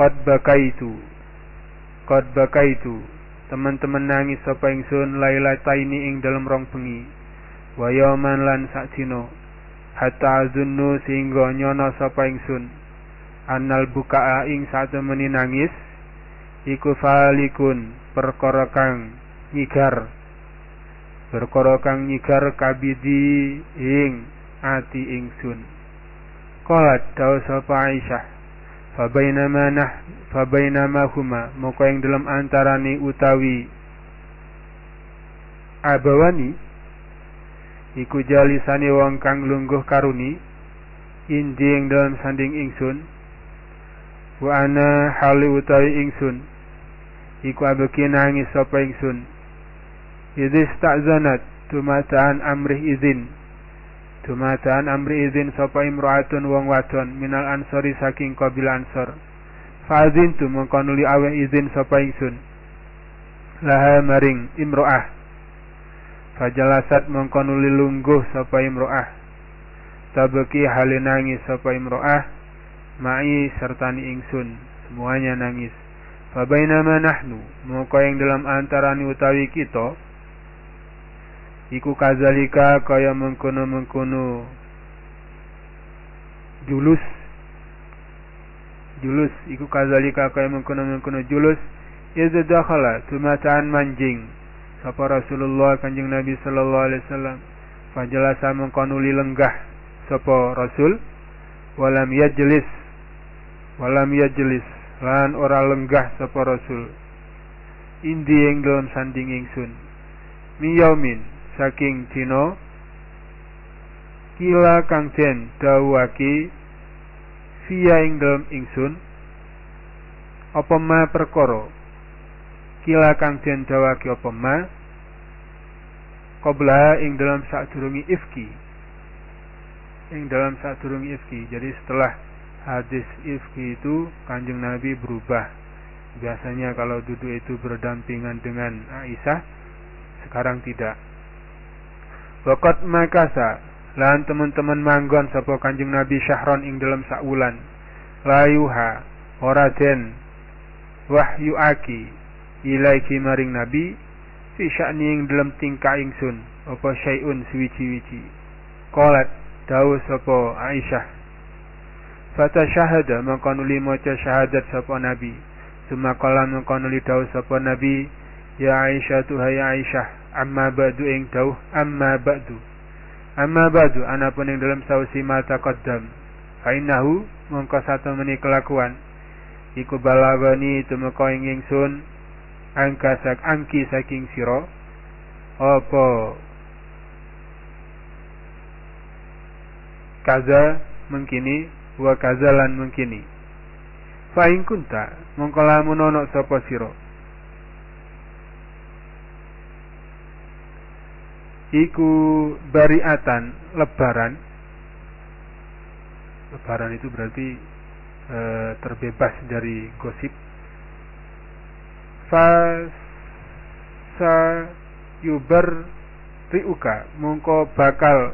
Qad bakaitu Qad bakaitu. Teman-teman nangis sapa ingsun lailataini ing dalam rong bengi. Wa yauman lan sakdina Hatta azunnu sehingga nyono sapa ingsun. Annal bukaa ing satemeni nangis Iku falikun perkara kang nyigar. Perkara kang nyigar kabidi ing ati ingsun. Qalat dawu sapa Aisyah fabainama nah fabainama huma. Moko ing dalam antarane utawi abawani iku jalisane wong kang lungguh karuni indi ing dalam sanding ingsun wa ana hali utawi ingsun iku abeki nangis sapa ingsun. Idis ta'zanat tumataan amrih izin Dumadaan amri izin sapa imro'atun wong wadon minal ansori saking kabilah ansor. Fa'azin tu mengkonuli awe izin sapa ingsun. Laha maring imro'ah. Fajalasat mengkonuli lungguh sapa imro'ah. Tabeki halinangi sapa imro'ah. Ma'i sertani ingsun. Semuanya nangis. Fabainama nahnu. Moko yang dalam antarani utawi kita iku kazalika kaya mengkono-mengkono. Julus. Julus. Iku kazalika kaya mengkono-mengkono julus. Iza dakhala tumataan manjing. Sapa Rasulullah Kanjeng Nabi sallallahu alaihi wasallam. Fajalasa mengkonuli lenggah sapa Rasul. Walam yajlis. Walam yajlis. Lan ora lenggah sapa Rasul. Indi ing dalam sanding ingsun. Miyaumin saking dina kila kang den dawuhake via ing dalem ingsun apa ma perkara? Kila kang den dawuhake apa ma? Qabla ing dalam sadurungi ifki. Ing dalam sadurungi ifki. Jadi setelah hadis ifki itu kanjeng Nabi berubah. Biasanya kalau duduk itu berdampingan dengan Aisyah sekarang tidak Wakat makasa. Lan teman-teman manggon sapa Kanjeng Nabi Syahron ing dalam saulan. Layuha ora den. Wahyu aki. Ilaiki maring Nabi. Fi sya'ni ing dalam tingkah ingsun. Apa syai'un suwici-wici. Qalat. Dawu sapa Aisyah. Fata syahada. Nuli maca syahadat sapa Nabi. Suma maka nuli dawu sapa Nabi. Ya Aisyah tuhai Aisyah amma ba'du ing dawuh amma ba'du. Amma ba'du anapun ing dalam sausi mata qaddam fa innahu mongko satu meni kelakuan. Iku balagani tumeka ing ingsun angka sak angki saking sira. Apa? Kaza mengkini wa kazalan mengkini. Fa ing kunta mongko lamun ana sapa sira iku bariatan lebaran. Lebaran itu berarti e, terbebas dari gosip. Fasa yubar riuka mongko bakal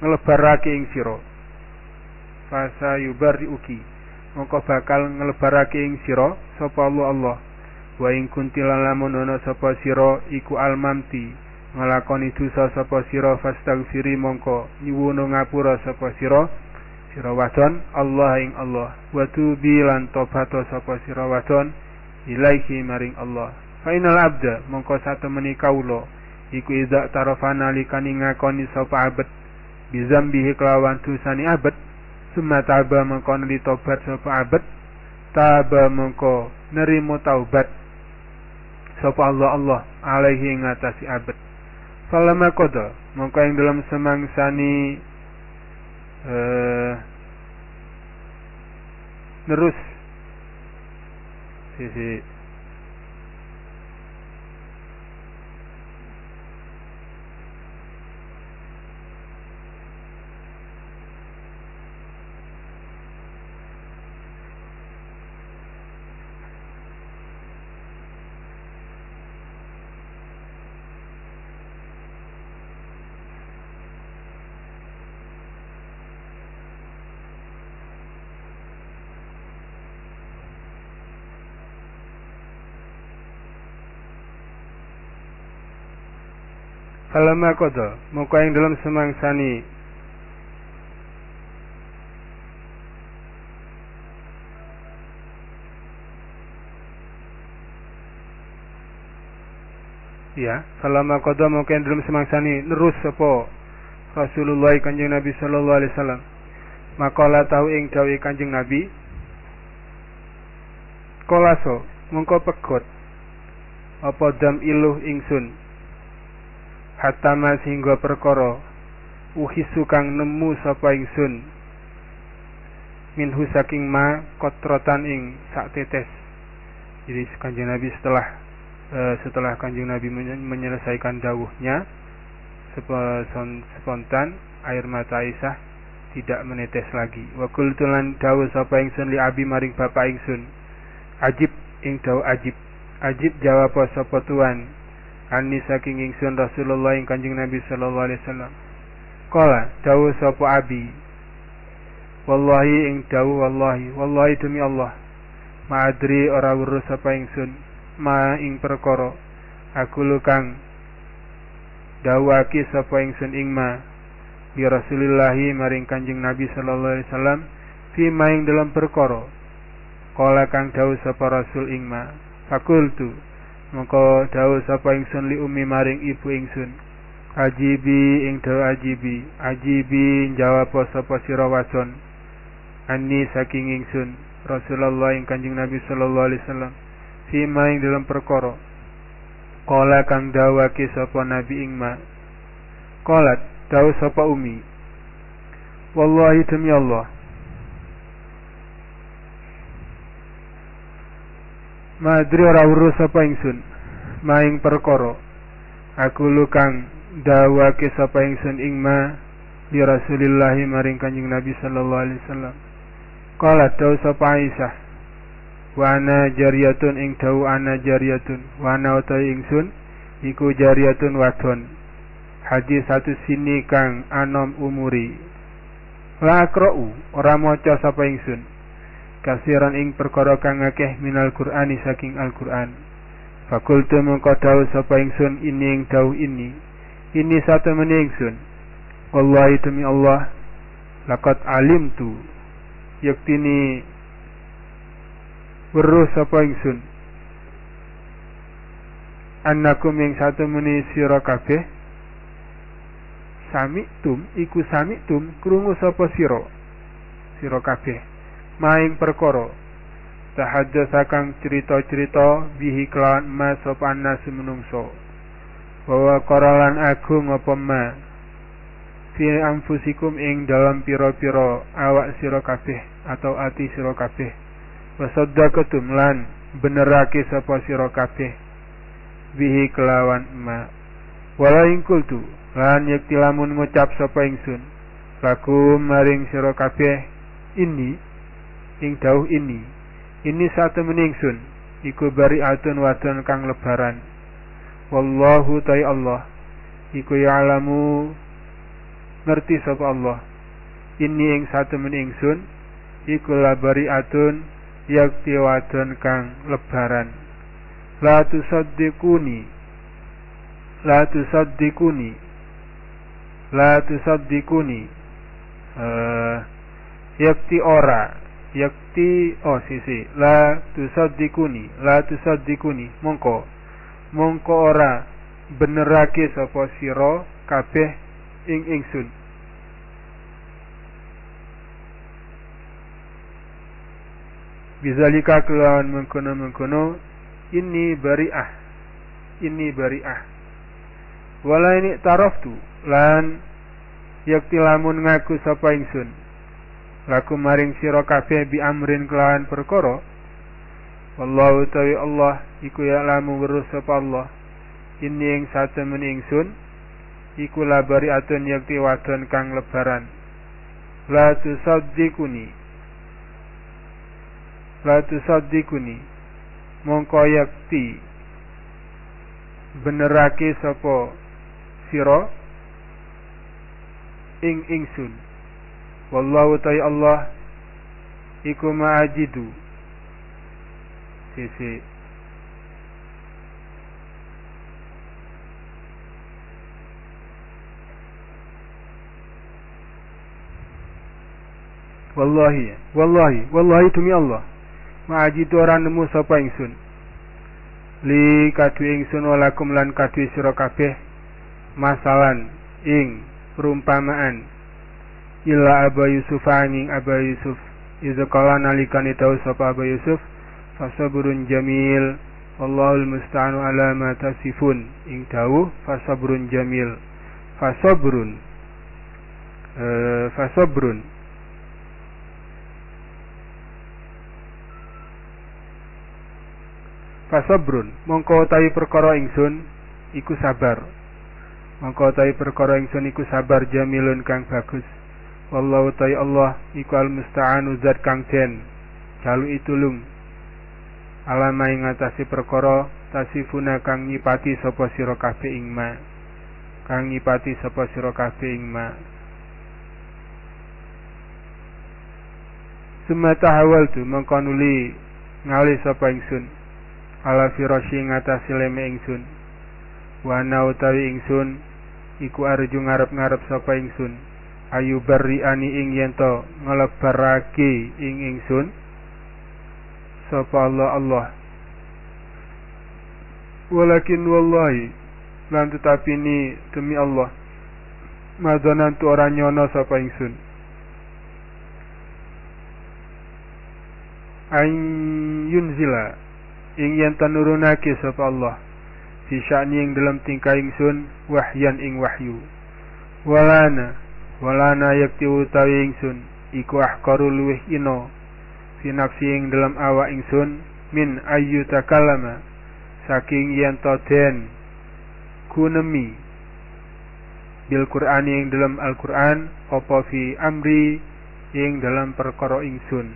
ngelebarake ing sira. Fasa yubar riuki mongko bakal ngelebarake ing sira sapa Allah Allah. Wa ing kuntilan lamun ana sapa sira iku almamti nglakoni dosa sapa sira fastaghfiri mongko nyuwun ngapura sapa sira. Sira wadon Allah ing Allah. Wa tubi lan tobat sapa sira wadon ilaihi maring Allah. Final abda mongko satemeni kawula iku idza tarafana likani ngakoni sapa abet. Bizambihi kelawan dosane abet. Summa taba mongko nuli tobat sapa abet. Taba mongko nerimo taubat sapa Allah Allah alaihi ngatasi abet Falama kodo Maka yang dalam semangsani uh, Nerus. Sisi Falama kodo Muka yang dalam semangsani. Ya, falama kodo muka yang dalam semangsani Nerus apa? Rasulullah kanjeng Nabi sallallahu alaihi wasallam. Makola tahu ing dawi kanjeng Nabi. Kolaso mongko pegot. Apa dam iluh ingsun hatta hingga perkara uhisu kang nemu sapa ingsun minhu saking ma kotrotan ing sak tetes jadi kanjeng Nabi setelah uh, setelah kanjeng Nabi menyelesaikan dawuhnya spontan air mata Aisyah tidak menetes lagi. Wa kultulan dawu sapa ingsun li abi maring bapak ingsun. Ajib ing dawu ajib. Ajib jawab sapa tuan. Ani saking ingsun Rasulullah ing Kanjeng Nabi sallallahu alaihi wasallam. Kala dawu sapa abi. Wallahi ing dawu wallahi. Wallahi demi Allah. Ma'adri ora weruh sapa ingsun. Ma ing perkara. Aku lukang dawaki sapa ingsun ing ma? Bi Rasulillahi maring Kanjeng Nabi sallallahu alaihi wasallam fi maing dalam perkara. Kala kang dawuh sapa Rasul ing ma? Fakultu mongko dawuh sapa ingsun li umi maring ibu ingsun ajibi ing dawu ajibi ajibi jawab sapa sira wason anni saking ingsun Rasulullah ing Kanjeng Nabi sallallahu alaihi wasallam fi maing dalam perkara Kola kang dawake sapa Nabi Ingma. Kolat dawu sapa Umi. Wallahi demi Allah. Madri ora urus sapa ingsun. Maing perkara. Aku lukang dawake sapa ingsun Ingma di Rasulillah maring Kanjeng Nabi sallallahu alaihi wasallam. Kolat dawu sapa Aisyah wana jariyatun ing dawu ana jariyatun wana utawi ingsun iku jariyatun wadon hadis satu sini kang anom umuri la akra'u ora maca sapa ingsun kasiran ing perkara kang akeh minal qur'ani saking al-qur'an. Fakultu mengko dawu sapa ingsun ini ing dawu ini ini satu meni ingsun. Wallahi demi Allah laqad alimtu. Yaktini weruh sapa ingsun. Annakum yang satu meni sira kabeh tum iku tum krungu sapa sira? Sira kabeh maing perkara. Tahaddatsa cerita-cerita bihi kelawan ma sapa nasu menungso. Bahwa koralan agung apa ma? Fi anfusikum ing dalam piro-piro awak sira kabeh atau ati sira kabeh. Wasaddaqatum lan benerake sapa sira kabeh. Bihi kelawan ma. Wala ing kultu lan yakti lamun ngucap sapa ingsun. Lakum maring sira kabeh. Ini ing dawuh ini ini satu meningsun iku bari atun wadon kang lebaran. Wallahu ta'i Allah iku ya'lamu ngerti sapa Allah. Ini ing satu meningsun iku labari atun yakti wadon kang lebaran. La tusaddiquni la tusaddiquni la tusaddiquni uh, yakti ora yakti oh sisi la tusaddiquni la tusaddiquni mongko. Mongko ora benerake sapa sira kabeh ing ingsun. Bizalika kelawan mengkono-mengkono ini bari'ah ini bari'ah. Wala ini taraftu lan yakti lamun ngaku sapa ingsun laku maring sira kabeh bi amrin kelawan perkara. Wallahu tawi Allah iku ya lamu weruh sapa Allah. Ini ing satemen ingsun iku labari atun yakti wadon kang lebaran. La tusaddiquni. La tusaddiquni. Mongko yakti benerake sapa sira ing ingsun wallahu ta'i Allah iku ma'ajidu. Sisi. Wallahi wallahi wallahi tumi Allah. Ma'ajidu orang nemu sapa ingsun? Li kadu ingsun walakum lan kadu sira kabeh masalan ing perumpamaan illa aba yusuf angin aba yusuf. Iza kala nalikani tau sapa aba yusuf? Fasabrun jamil. Allahul musta'anu ala ma tasifun. Ing dawuh fasabrun jamil. Fasabrun. Uh, fasabrun. Fasabrun. Mongko utawi perkara ingsun iku sabar. Mongko utawi perkara ingsun iku sabar jamilun kang bagus wallahu ta'ala Allah iku al musta'anu zat kang den. Jalu itulung. Alama ing ngatasi perkara tasifuna kang nyipati sapa sira kabeh ing ma. Kang nyipati sapa sira kabeh ing ma. Summa tahawaltu mengko nuli ngali sapa ingsun. Ala firasyi ngatasi leme ingsun. Wa ana utawi ingsun iku arju ngarep-ngarep sapa ingsun ayu barri ani ing yento ngelebarake ing ingsun. Sapa Allah Allah. Walakin wallahi lan tetapi ini demi Allah madonan tu orang nyono sapa ingsun. Ain yunzila ing yen tanurunake sapa Allah fi sya'ni ing dalam tingkah ingsun wahyan ing wahyu. Walana walana yakti utawi ingsun iku ahqaru luweh ino fi nafsi ing dalam awak ingsun min ayu takalama saking yen to den kunemi. Bil Qur'ani ing dalam Al-Qur'an apa fi amri ing dalam perkara ingsun.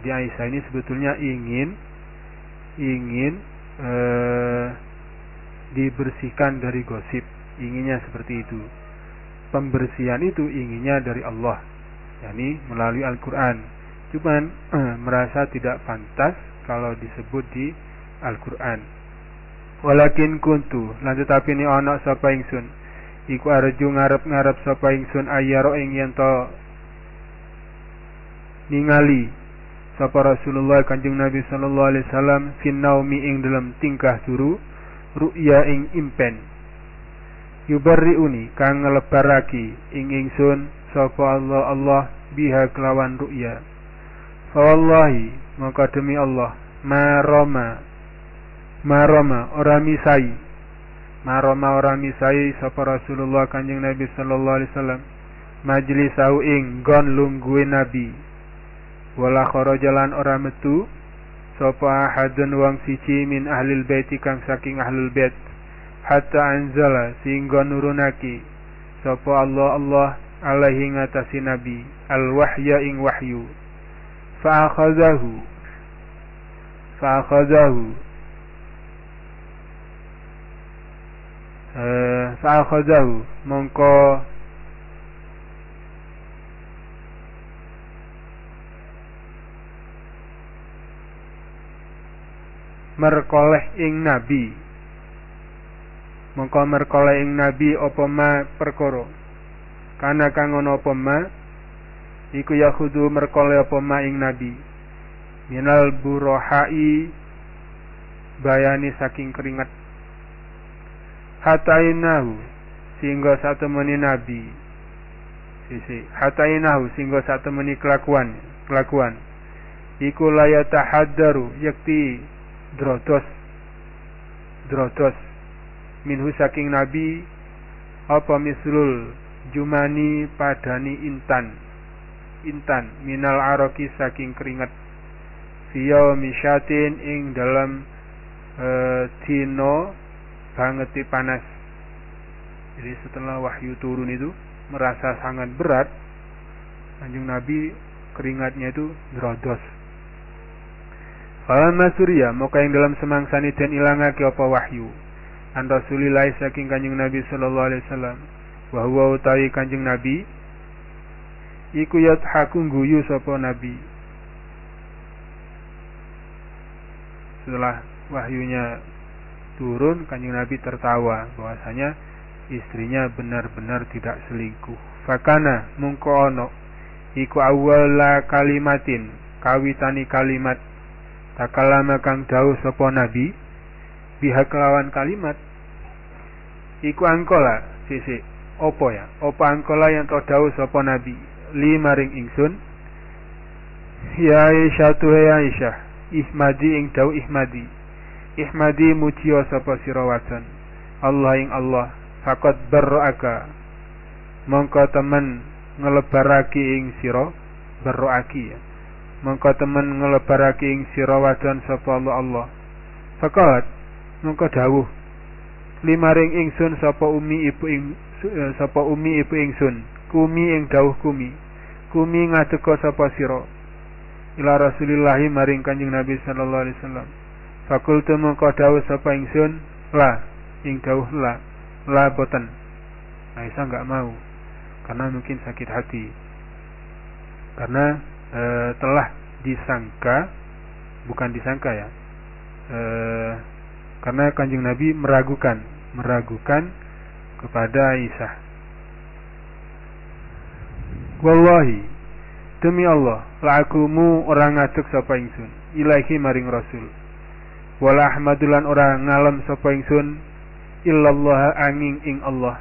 Jadi Aisyah ini sebetulnya ingin ingin eh, dibersihkan dari gosip. Inginnya seperti itu pembersihan itu inginnya dari Allah yakni melalui Al-Quran. Cuman eh, merasa tidak pantas kalau disebut di Al-Quran. Walakin kuntu lan tetapi ni ana sapa ingsun. Iku arju ngarep-ngarep sapa ingsun ayaro ing yen to ningali sapa Rasulullah Kanjeng Nabi sallallahu alaihi wasallam finnaumi ing dalam tingkah turu ru'ya ing impen yubarriuni kang ngelebaraki ing ingsun sapa Allah Allah biha kelawan ru'ya. Wallahi maka demi Allah maroma. Maroma ora misai. Maroma ora misai sapa Rasulullah Kanjeng Nabi sallallahu alaihi wasallam. Majlisau ing gon lungguhe Nabi. Wala kharajalan ora metu sapa ahadun wang siji min ahlil baiti kang saking ahlul bait hatta anzala sehingga nurunaki. Sapa Allah Allah alaihi ngatasi nabi al wahya ing wahyu. Fa akhazahu fa akhazahu eh, fa akhazahu mongko. Merkoleh ing nabi mongko merkoleh ing nabi apa ma perkara? Kana kang ana apa ma? Iku yahudu merkole apa maing nabi. Minal burohai bayani saking keringat. Hatainahu sehingga satu meni nabi. Sisi hatainahu sehingga satu meni kelakuan kelakuan. Iku layata hadaru yakti drotos drotos minhu saking nabi apa mislul jumani padani intan intan minal aroki saking keringat Vio misyatin ing dalam e, dino banget panas. Jadi setelah wahyu turun itu merasa sangat berat Kanjeng Nabi keringatnya itu drodos. Falamma surya moka yang dalam semangsani dan ilangake apa wahyu an Rasulillah saking Kanjeng Nabi sallallahu alaihi wasallam. Wa huwa utawi Kanjeng Nabi. Iku yadhaku guyu sapa nabi. Setelah wahyunya turun kanjeng nabi tertawa bahwasanya istrinya benar-benar tidak selingkuh. Fakana mungko ono iku awwala kalimatin kawitani kalimat. Takalama kang dawuh sapa nabi biha kelawan kalimat iku angkola sisi opo ya? Opo angkola yang kau dawuh sapa nabi? Lima ring ingsun ya Aisyah tu ya Aisyah ihmadi ing dawuh ihmadi. Ihmadi mucio sapa sira Allah ing Allah fakot berroaka mongko temen ngelebaraki ing sira berroaki ya. Mongko temen ngelebaraki ing sira wadon sapa Allah Allah. Fakot mongko dawuh. Lima ring ingsun sapa umi ibu ing eh, sapa umi ibu ingsun? Kumi ing dawuh kumi. Kumi ngateka sapa sira? Ila Rasulillah maring Kanjeng Nabi sallallahu alaihi wasallam. Fakultu mongko dawuh sapa ingsun? La ing dawuh la. La boten. Aisyah nggak mau. Karena mungkin sakit hati. Karena e, telah disangka bukan disangka ya e, karena kanjeng Nabi meragukan meragukan kepada Aisyah wallahi demi Allah la'akumu orang ngadeg sapa ingsun ilahi maring rasul. Wala ahmadulan orang ngalem sapa ingsun illallah angin ing Allah.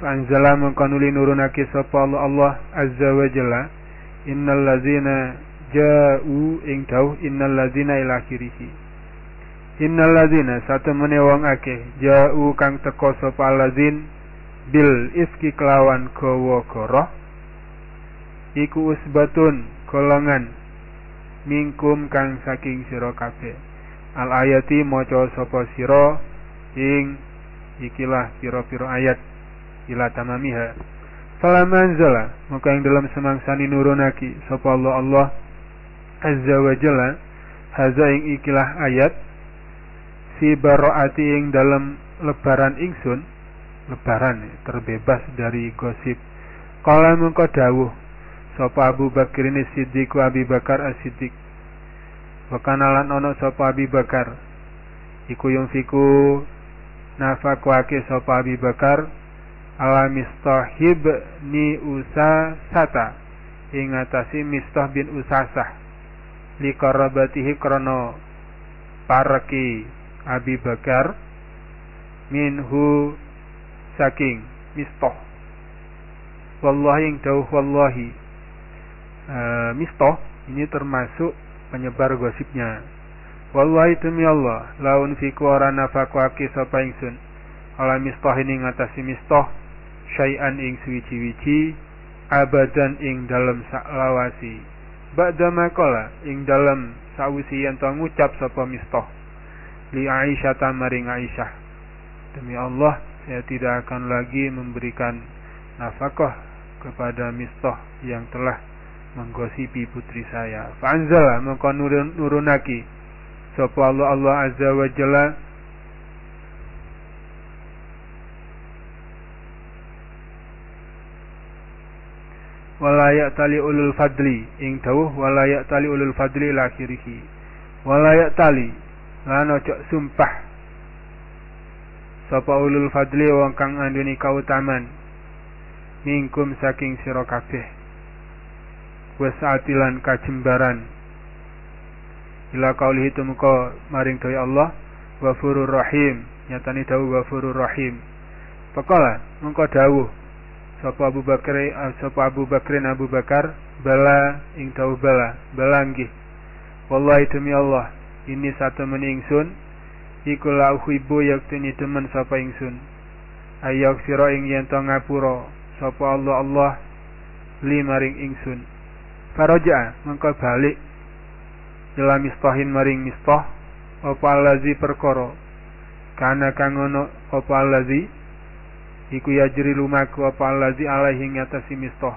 Anzala mengkonuli nurunake sapa Allah Allah azza wa jalla innal ladzina ja'u ing dauh innal ladzina ila akhirih innal ladzina satu menewang akeh ja'u kang teko sapa ladzin bil iski kelawan gawa goroh iku usbatun golongan mingkum kang saking sira kabeh. Al ayati maca sapa sira ing ikilah piro-piro ayat ila tamamiha. Falamma anzala maka yang dalam semangsani nurunaki sapa Allah Allah azza wa jalla haza ing ikilah ayat si baroati ing dalam lebaran ingsun lebaran terbebas dari gosip. Kala mengko dawuh sapa Abu Bakar ini Siddiq Abi Bakar As-Siddiq? Wakanalan ono sapa Abi Bakar? Iku yung fiku nafakwake sapa Abi Bakar? Ala mistahib ni usasata ing atasi mistah bin usasah. Li karabatihi krana pareki Abi Bakar minhu saking mistah wallahi ing dawuh wallahi uh, mistah ini termasuk penyebar gosipnya Wallahi demi Allah, laun fiku ora nafakwake sapa ingsun. Ala mistah ini ngatasi mistah syai'an ing suwici-wici abadan ing dalem saklawasi. Ba'da makola ing dalem sawisi yen to ngucap sapa mistah li Aisyah tamaring Aisyah. Demi Allah, saya tidak akan lagi memberikan nafkah kepada mistah yang telah menggosipi putri saya. Fa'anzala nurun, nurunaki sapa Allah Allah azza wa jalla wala tali ulul fadli ing dawuh wala tali ulul fadli ila akhirih wala tali lan ojo sumpah. Sapa ulul fadli wong kang anduni kautaman. Mingkum saking sira kabeh. Wasatilan kajembaran. Ila qaulihi tumeka maring daya Allah Ghafurur Rahim. Nyatani dawuh Ghafurur Rahim. Pakola mengko dawuh sapa Abu Bakar sapa Abu Bakrin Abu Bakar bala ing dawuh bala bala nggih. Wallahi demi Allah ini satu meningsun. Iku la uhibbu yaktini temen sapa ingsun. Ayak sira ing yen to ngapura. Sapa Allah Allah. Li maring ingsun. Faraja mengko balik. Ila mistahin maring mistah apa alazi perkara? Kana kang ono apa alazi iku yajri lumaku apa alazi alaihi ngatasi mistah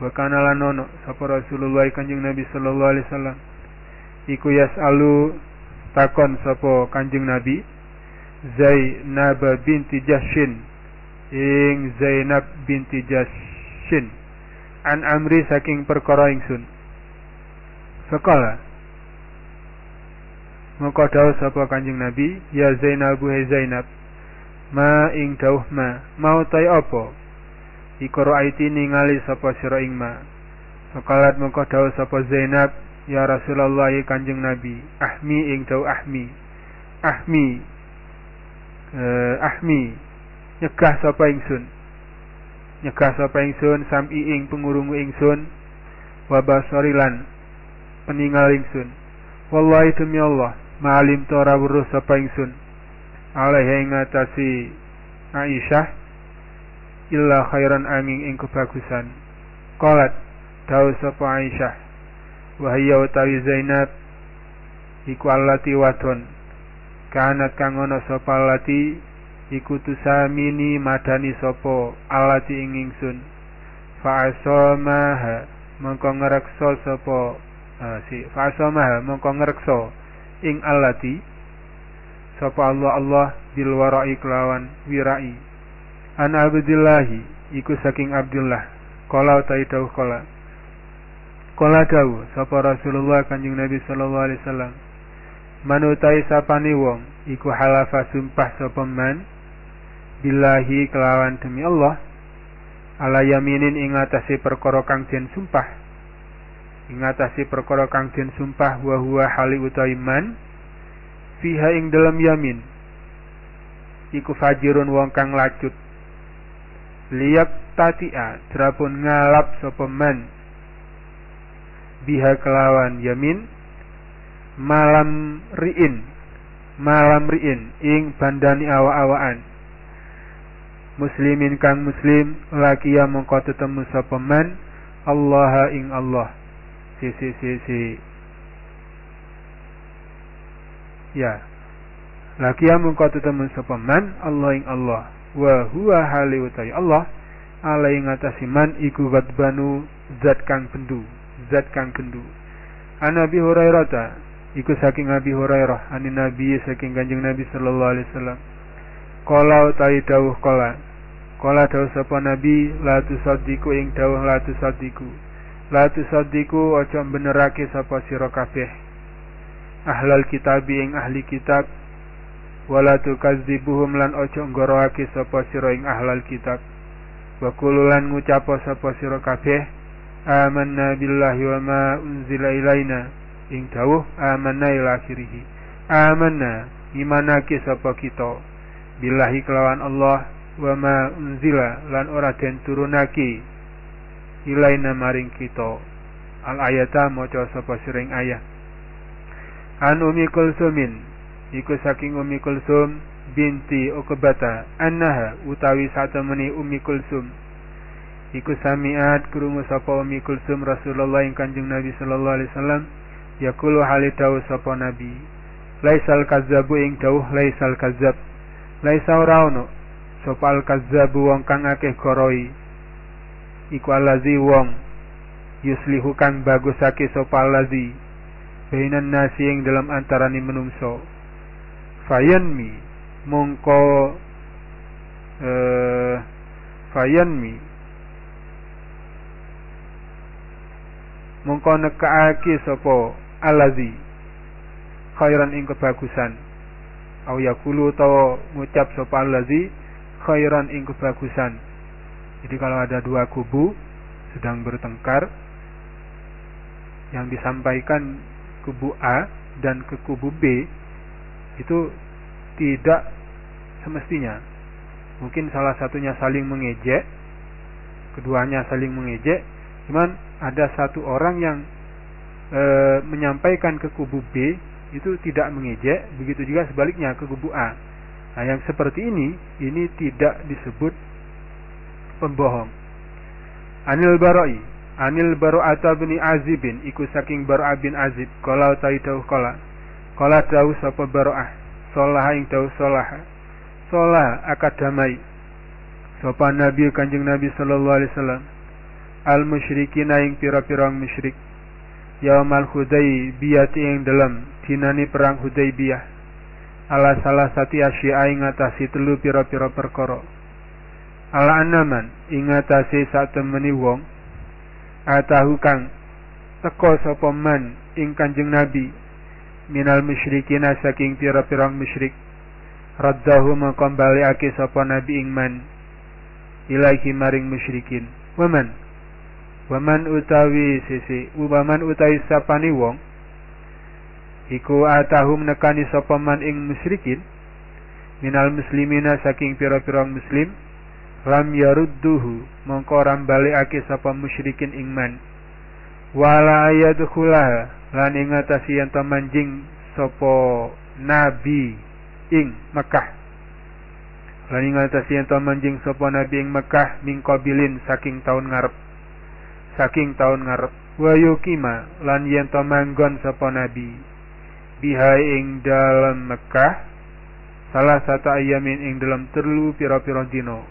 wa kana lan sapa Rasulullah Kanjeng Nabi sallallahu alaihi wasallam iku yasalu takon sapa Kanjeng Nabi Zainab binti Jashin ing Zainab binti Jashin an amri saking perkara ingsun Fakala Maka dawuh sapa Kanjeng Nabi, ya Zainab hai Zainab, ma ing dawuh ma, mau tai apa? Iku ra'aiti ningali sapa sira ing ma. Fakalat mengko dawuh sapa Zainab, ya Rasulullah ya Kanjeng Nabi, ahmi ing dawuh ahmi. Ahmi uh, ahmi nyegah sapa ingsun. Nyegah sapa ingsun sami ing pengurungu ingsun wa basarilan peninggal ingsun. Wallahi demi Allah, malim to ora weruh sapa ingsun. Alaihi ngatasi Aisyah illa khairan angin ing kebagusan. Qalat dawu sapa Aisyah wahya utawi Zainab iku allati wadon. Kanat kang ana sapa allati iku tusamini madani sapa allati ing ingsun. Fa asamaha mongko ngrekso sapa uh, si fa asamaha mongko ngrekso ing allati sapa Allah Allah bil warai kelawan wirai. An abdillahi iku saking Abdullah. Kala utai dawuh kala. Kala dawuh sapa Rasulullah Kanjeng Nabi sallallahu alaihi wasallam. Manutai sapane wong iku halafa sumpah sapa man? Billahi kelawan demi Allah. Ala yaminin ing atase perkara kang den sumpah. Ing atase perkara kang den sumpah wa huwa hali utawi man? Fiha ing dalam yamin. Iku fajirun wong kang lacut. Liyak tatia drapun ngalap sopeman biha kelawan yamin malam riin malam riin ing bandani awa-awaan muslimin kang muslim laki ya mongko tetemu sopeman Allah ing Allah. Si si si si. Ya. Laki ya mongko tetemu sopeman Allah ing Allah. Wa huwa hali Allah alai ngatasi man iku banu zat kang pendu zat kang pendu an Abi Hurairah ta iku saking Abi Hurairah anin Nabi saking Kanjeng Nabi sallallahu alaihi wasallam. Qala utai dawuh qala. Qala dawuh sapa Nabi la tusaddiqu ing dawuh la tusaddiqu. La tusaddiqu aja benerake sapa sira kabeh. Ahlal kitabi ing ahli kitab. Wala tukadzibuhum lan ojo nggoroake sapa sira ing ahlal kitab. Wa kululan ngucapo sapa sira kabeh amanna billahi wa ma unzila ilaina. Ing dawuh amanna ila akhirih. Amanna imanake sapa kita? Billahi kelawan Allah wa ma unzila lan ora den turunake ilaina maring kita. Al ayata maca sapa sira ayat an umi kulsumin iku saking Ummi Kulsum binti Uqbata annaha utawi satemene Ummi Kulsum iku samiat krungu sapa Ummi Kulsum Rasulullah ing Kanjeng Nabi sallallahu alaihi wasallam. Yaqulu halidawu sapa Nabi laisal kazzabu ing dawuh laisal kazzab. Laisa ora ono. Sapa al kazzabu wong kang akeh koroi iku alazi wong. Yuslihu kang bagusake sapa alazi bainan nasi ing dalam antarane menungso. Fayanmi. Mongko. Eh, fayanmi mongko nekaake sapa alazi khairan ing kebagusan au yakulu utawa ngucap sapa alazi khairan ing kebagusan jadi kalau ada dua kubu sedang bertengkar yang disampaikan kubu A dan ke kubu B itu tidak semestinya. Mungkin salah satunya saling mengejek, keduanya saling mengejek, cuman ada satu orang yang e, menyampaikan ke kubu B itu tidak mengejek, begitu juga sebaliknya ke kubu A. Nah, yang seperti ini ini tidak disebut pembohong. Anil Baroi, Anil Baro'ata bin Azibin, ikut saking Baro'a bin Azib, kalau tahu kala Kala dawu sapa baroah Solah ing dawu solah Solah akadamai Sapa Nabi Kanjeng Nabi sallallahu alaihi wasallam Al musyrikin ing pira-pira musyrik. Yaumal Hudaybiyah ing dalam dinani perang Hudaybiyah. Ala salah sati asya ing ngatasi telu pira-pira perkara. Ala anaman ing ngatasi sak temeni wong. Atahu kang teko sapa man ing Kanjeng Nabi. Minal musyrikin saking pira-pirang musyrik. Raddahu mengkembali ake sapa nabi ingman ilahi maring musyrikin. Waman Waman utawi sisi Waman utawi sapani wong Iku atahum nekani sopaman ing musyrikin Minal muslimina saking pira-pira muslim Lam yarudduhu Mongko ake sapa musyrikin ing man. Wala ayadkhulah Lan ingatasi yang manjing Sopo nabi ing Mekah. Lan ingatasi yang manjing sopo nabi ing Mekah Mingkobilin saking tahun ngarep saking tahun ngarep wa yukima lan yen to manggon sapa nabi? Biha ing dalam Mekah salah satu ayamin ing dalam terlu pira-pira dino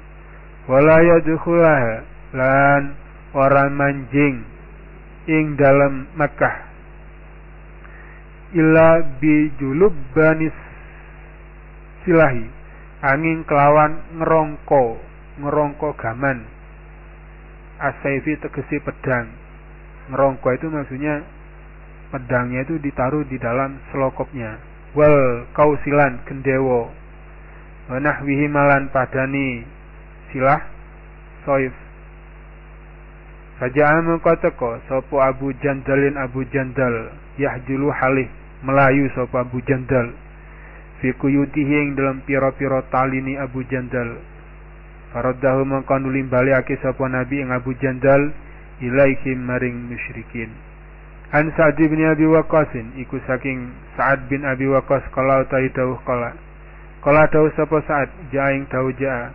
wala yadkhulaha lan orang manjing ing dalam Mekah. Illa bi julub banis silahi angin kelawan ngerongko ngerongko gaman asaifi tegesi pedang. Ngerongko itu maksudnya pedangnya itu ditaruh di dalam selokopnya. Wal kausilan gendewo. Wanahwihi malan padani. Silah soif. Saja mengko teko sopo Abu Jandalin Abu Jandal. Yahjulu halih melayu sopo Abu Jandal. Fi kuyutihi dalam piro-piro talini Abu Jandal Faraddahu nuli baliake sapa nabi ing Abu Jandal ilaihim maring musyrikin. An Sa'd bin Abi Waqqas iku saking Sa'ad bin Abi Waqqas kala utawi dawuh kala. Kala dawuh sapa Sa'ad jaing dawuh jaa.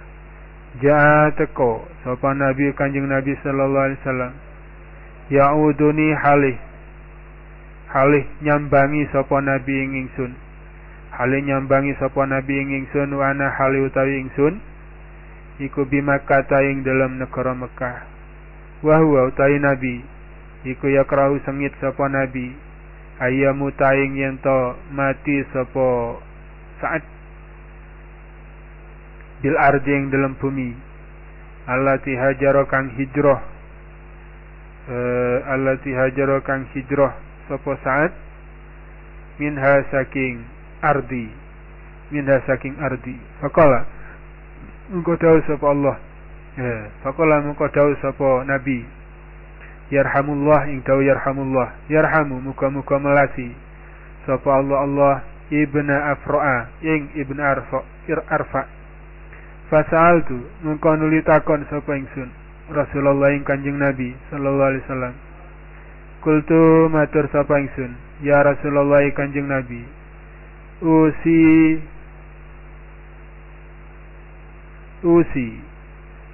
Jaa teko sapa nabi Kanjeng Nabi sallallahu alaihi wasallam. Ya'uduni halih halih nyambangi sapa nabi ing ingsun. Halih nyambangi sapa nabi ing ingsun wa ana halih utawi ingsun iku bimaka ing dalam negara Mekah. Wahwa utai nabi. Iku yakrahu sengit sapa nabi. Ayamu taing yen to mati sapa saat bil ardi ing dalam bumi. Allati hajaro kang hijrah. Uh, allati hajaro kang hijrah sapa saat minha saking ardi. Minha saking ardi. Faqala engko dawuh sapa Allah. Ya faqala mengko dawuh sapa nabi. Yarhamullah ing dawuh yarhamullah. Yarhamu muga-muga melasi sapa Allah Allah ibna afra'a ing ibn arfa ir arfa. Fasaltu mengko nuli takon sapa ingsun Rasulullah ing Kanjeng Nabi sallallahu alaihi wasallam. Kultu matur sapa ingsun ya Rasulullah Kanjeng Nabi. Usi usi.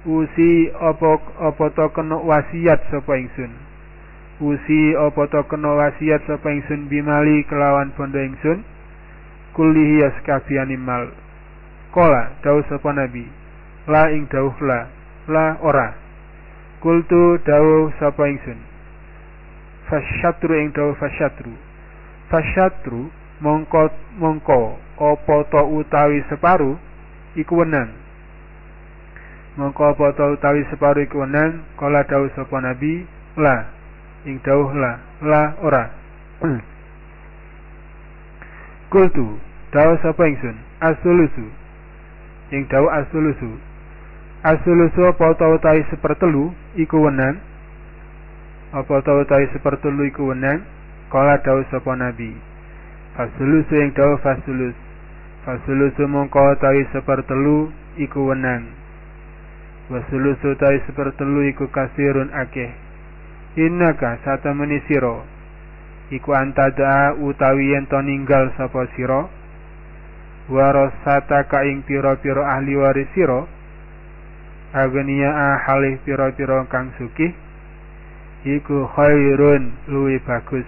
Usi apa apa to kena wasiat sapa ingsun? Usi apa to kena wasiat sapa ingsun bimali kelawan bondo ingsun? Kullihi yaskafiani mal kola dawuh sapa nabi. La ing dawuh la. La ora. Kultu dawuh sapa ingsun. Fasyatru ing dawuh fasyatru. Fasyatru mongko mongko apa to utawi separu iku wenang mongko apa ta utawi separo iku wenang kala dawuh sapa nabi la. Ing dawuh la la ora. *clears throat* Kultu dawuh sapa ingsun? Asulusu. Ing dawuh asulusu. Asulusu apa ta utawi sepertelu iku wenang apa ta utawi sepertelu iku wenang kala dawuh sapa nabi. Fasulusu ing dawuh fasulus. Fasulusu mongko utawi sepertelu iku wenang wasulusu tai sepertelu iku kasirun akeh. Innaka sata menisiro iku antada utawi yen to ninggal sapa sira. Warasata ka ing pira-pira ahli waris sira. Agnia halih pira-pira kang sukih iku khairun luwi bagus.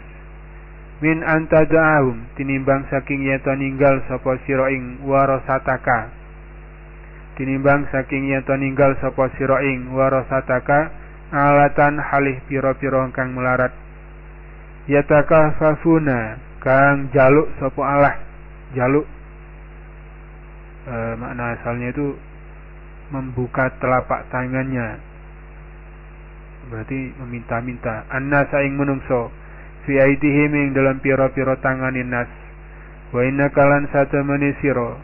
Min antadaahum tinimbang saking yen to ninggal sapa sira ing warasataka tinimbang saking yen to ninggal sapa sira ing warasataka alatan halih pira-pira kang melarat. Yatakafafuna kang jaluk sapa Allah. Jaluk. E, makna asalnya itu membuka telapak tangannya. Berarti meminta-minta. Anna saing menungso fi aidihim ing dalam pira-pira tanganin nas wa inna kalan satu menisiro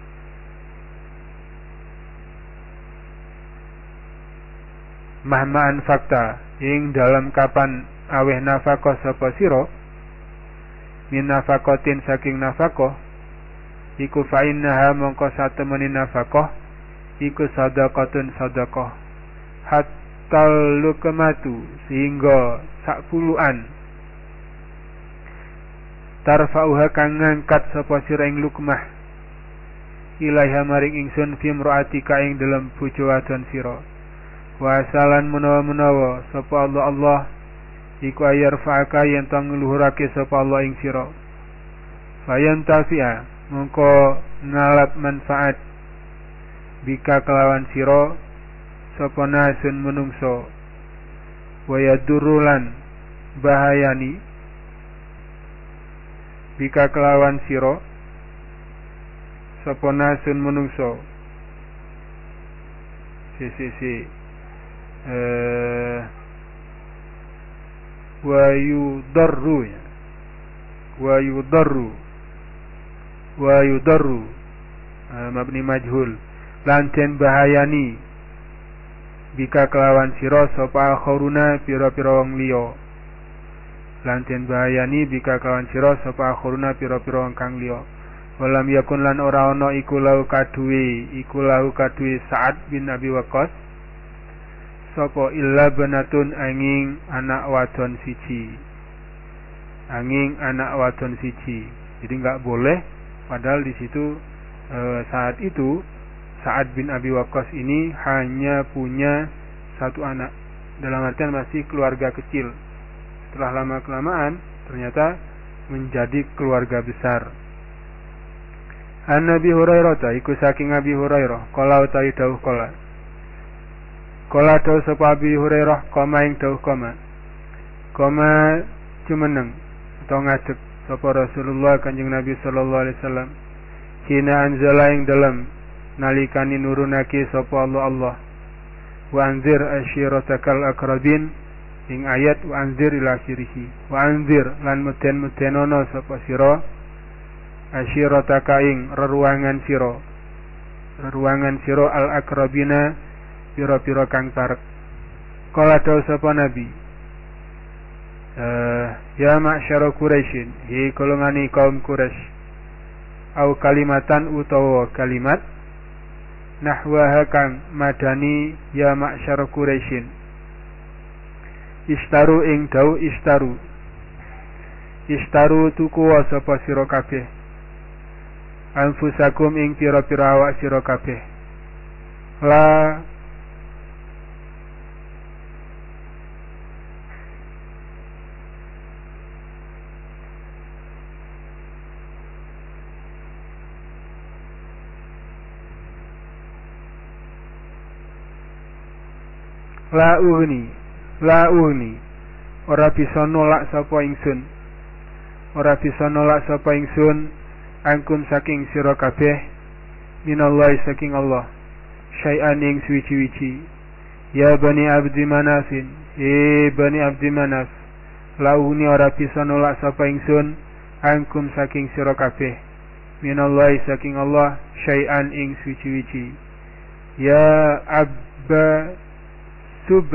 mahmaan fakta ing dalam kapan aweh nafako sapa sira? Min nafakotin saking nafako iku innaha mongko satemeni nafako iku sadaqatun sadaqah. Hatta lukmatu sehingga sak puluhan tarfa'uha kang ngangkat sapa sira ing lukmah. Ilaiha maring ingsun fi mraatika ing dalam bojo wadon sira wa salan menawa-menawa sapa Allah Allah iku ayar fa'aka yen tang ngluhurake sapa Allah ing sira. Fayan tafi'a mongko ngalap manfaat bika kelawan sira sapa nasun menungso. Wa yadurulan bahayani bika kelawan siro sapa nasun menungso. Si si si eh wa yudarru ya. Wa yudarru. Wa yudarru. Uh, mabni majhul. Lanten bahayani. Bika kelawan siro sapa khuruna pira-pira wong liya. Lanten bahayani bika kawan sira sapa akhuruna pira-pira kang liya. Walam yakun lan ora ana iku kaduwe iku kaduwe Sa'ad bin Abi Waqqas sapa illa banatun angin anak wadon siji angin anak wadon siji jadi nggak boleh padahal di situ e, saat itu Sa'ad bin Abi Waqqas ini hanya punya satu anak dalam artian masih keluarga kecil setelah lama kelamaan ternyata menjadi keluarga besar. An Nabi Hurairah ta iku saking Nabi Hurairah kala utawi dawuh kala. Kala dawuh sapa Abi Hurairah koma ing dawuh koma. Koma cumeneng atau ngadeg sapa Rasulullah Kanjeng Nabi sallallahu alaihi wasallam. Kina anzala ing dalam nalikani nurunake sapa Allah Allah. Wa anzir asyiratakal akrabin ing ayat wa anzir ila akhirih wa anzir lan meden-medenono sapa sira asyirataka ing reruangan sira reruangan sira al akrabina pira-pira kang parek kala dawu sapa nabi? Uh, ya ma'syara quraisyin hi golongane kaum quraisy. Au kalimatan utawa kalimat nahwaha kang madani ya ma'syara quraisyin. Istaru ing dau istaru. Istaru tuku sapa sira kabeh. Anfusakum ing pira-pira awak sira kabeh. La la uhni la uni ora bisa nolak sapa ingsun. Ora bisa nolak sapa ingsun angkum saking sira kabeh minallahi saking Allah. Syai'an ing suci-wici ya bani abdi manafin e bani abdi manaf la uni ora bisa nolak sapa ingsun angkum saking sira kabeh minallahi saking Allah syai'an ing suci-wici ya abba sub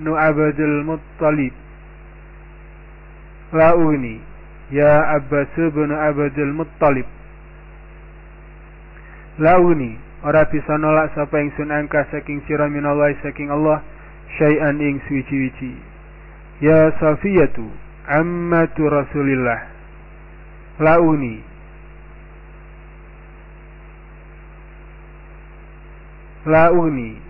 nu Abdul Muttalib. La ugni ya Abbas bin Abdul Muttalib. La ugni ora bisa nolak sapa ingsun angka saking sira minallah saking Allah syai'an ing suci-wici ya Safiyatu ammatu Rasulillah. La ugni la ugni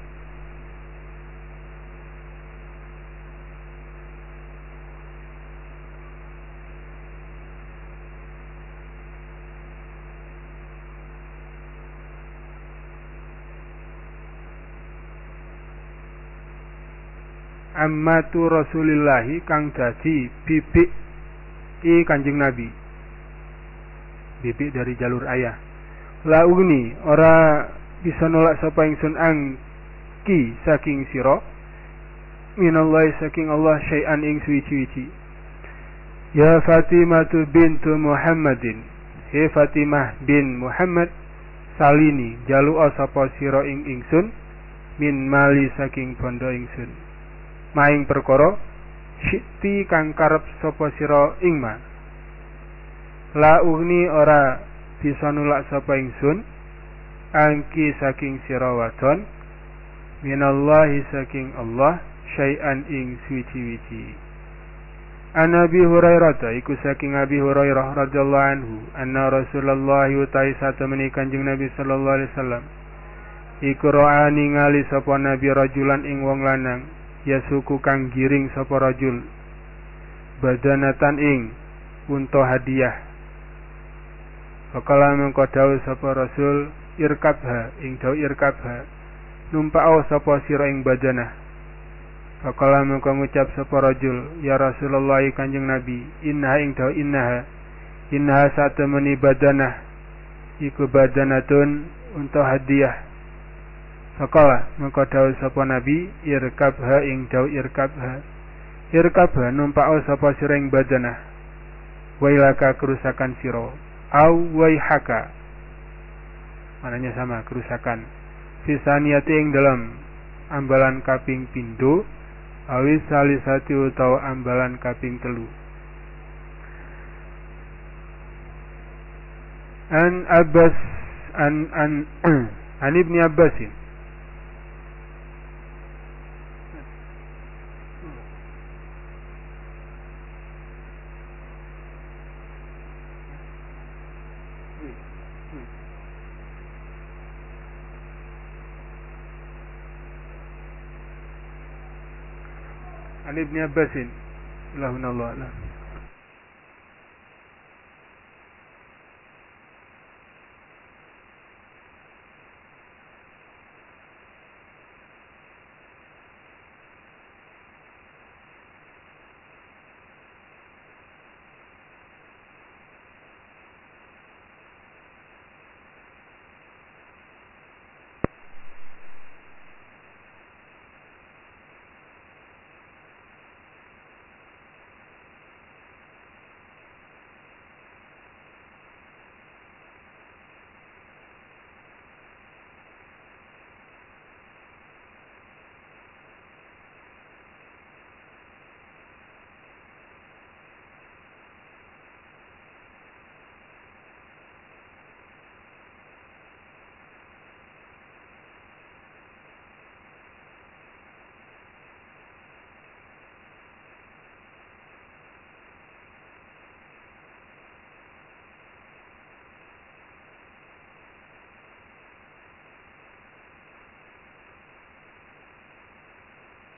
ammatu rasulillahi kang dadi bibik i kanjeng nabi. Bibik dari jalur ayah. La ugni ora bisa nolak sapa ingsun angki saking sira. Minallahi saking Allah syai'an ing suci-suci ya Fatimah bintu Muhammadin. He Fatimah bin Muhammad salini jalu sapa sira ing ingsun min mali saking bondo ingsun maing perkara syikti kang karep sapa sira ing la ugni ora bisa nulak sapa ingsun angki saking sira wadon minallahi saking Allah syai'an ing suci-wici An Abi Hurairah iku saking Abi Hurairah radhiyallahu anhu anna Rasulullah utai satu Kanjeng Nabi sallallahu alaihi wasallam. Iku ro'a ningali sapa Nabi rajulan ing wong lanang ya suku kang giring sapa rajul badanatan ing unta hadiah Fakala mengko dawuh sapa Rasul irkabha ing dawuh irkabha numpao sapa sira ing badanah Fakala mengko ngucap sapa rajul, ya Rasulullah Kanjeng Nabi, inna ing daw innaha. Innaha satemeni badanah iku badanatun untuk hadiah. Fakala mengko daw sapa Nabi, irkabha ing daw irkabha. Irkabha numpak sapa sira ing badanah. Wailaka kerusakan siro. Au waihaka. Mananya sama kerusakan. Fisaniyati ing dalam ambalan kaping pindu awis salisati utawa ambalan kaping telu an Abbas an an *clears throat* an Ibni Abbasin عن ابن عباس الله الله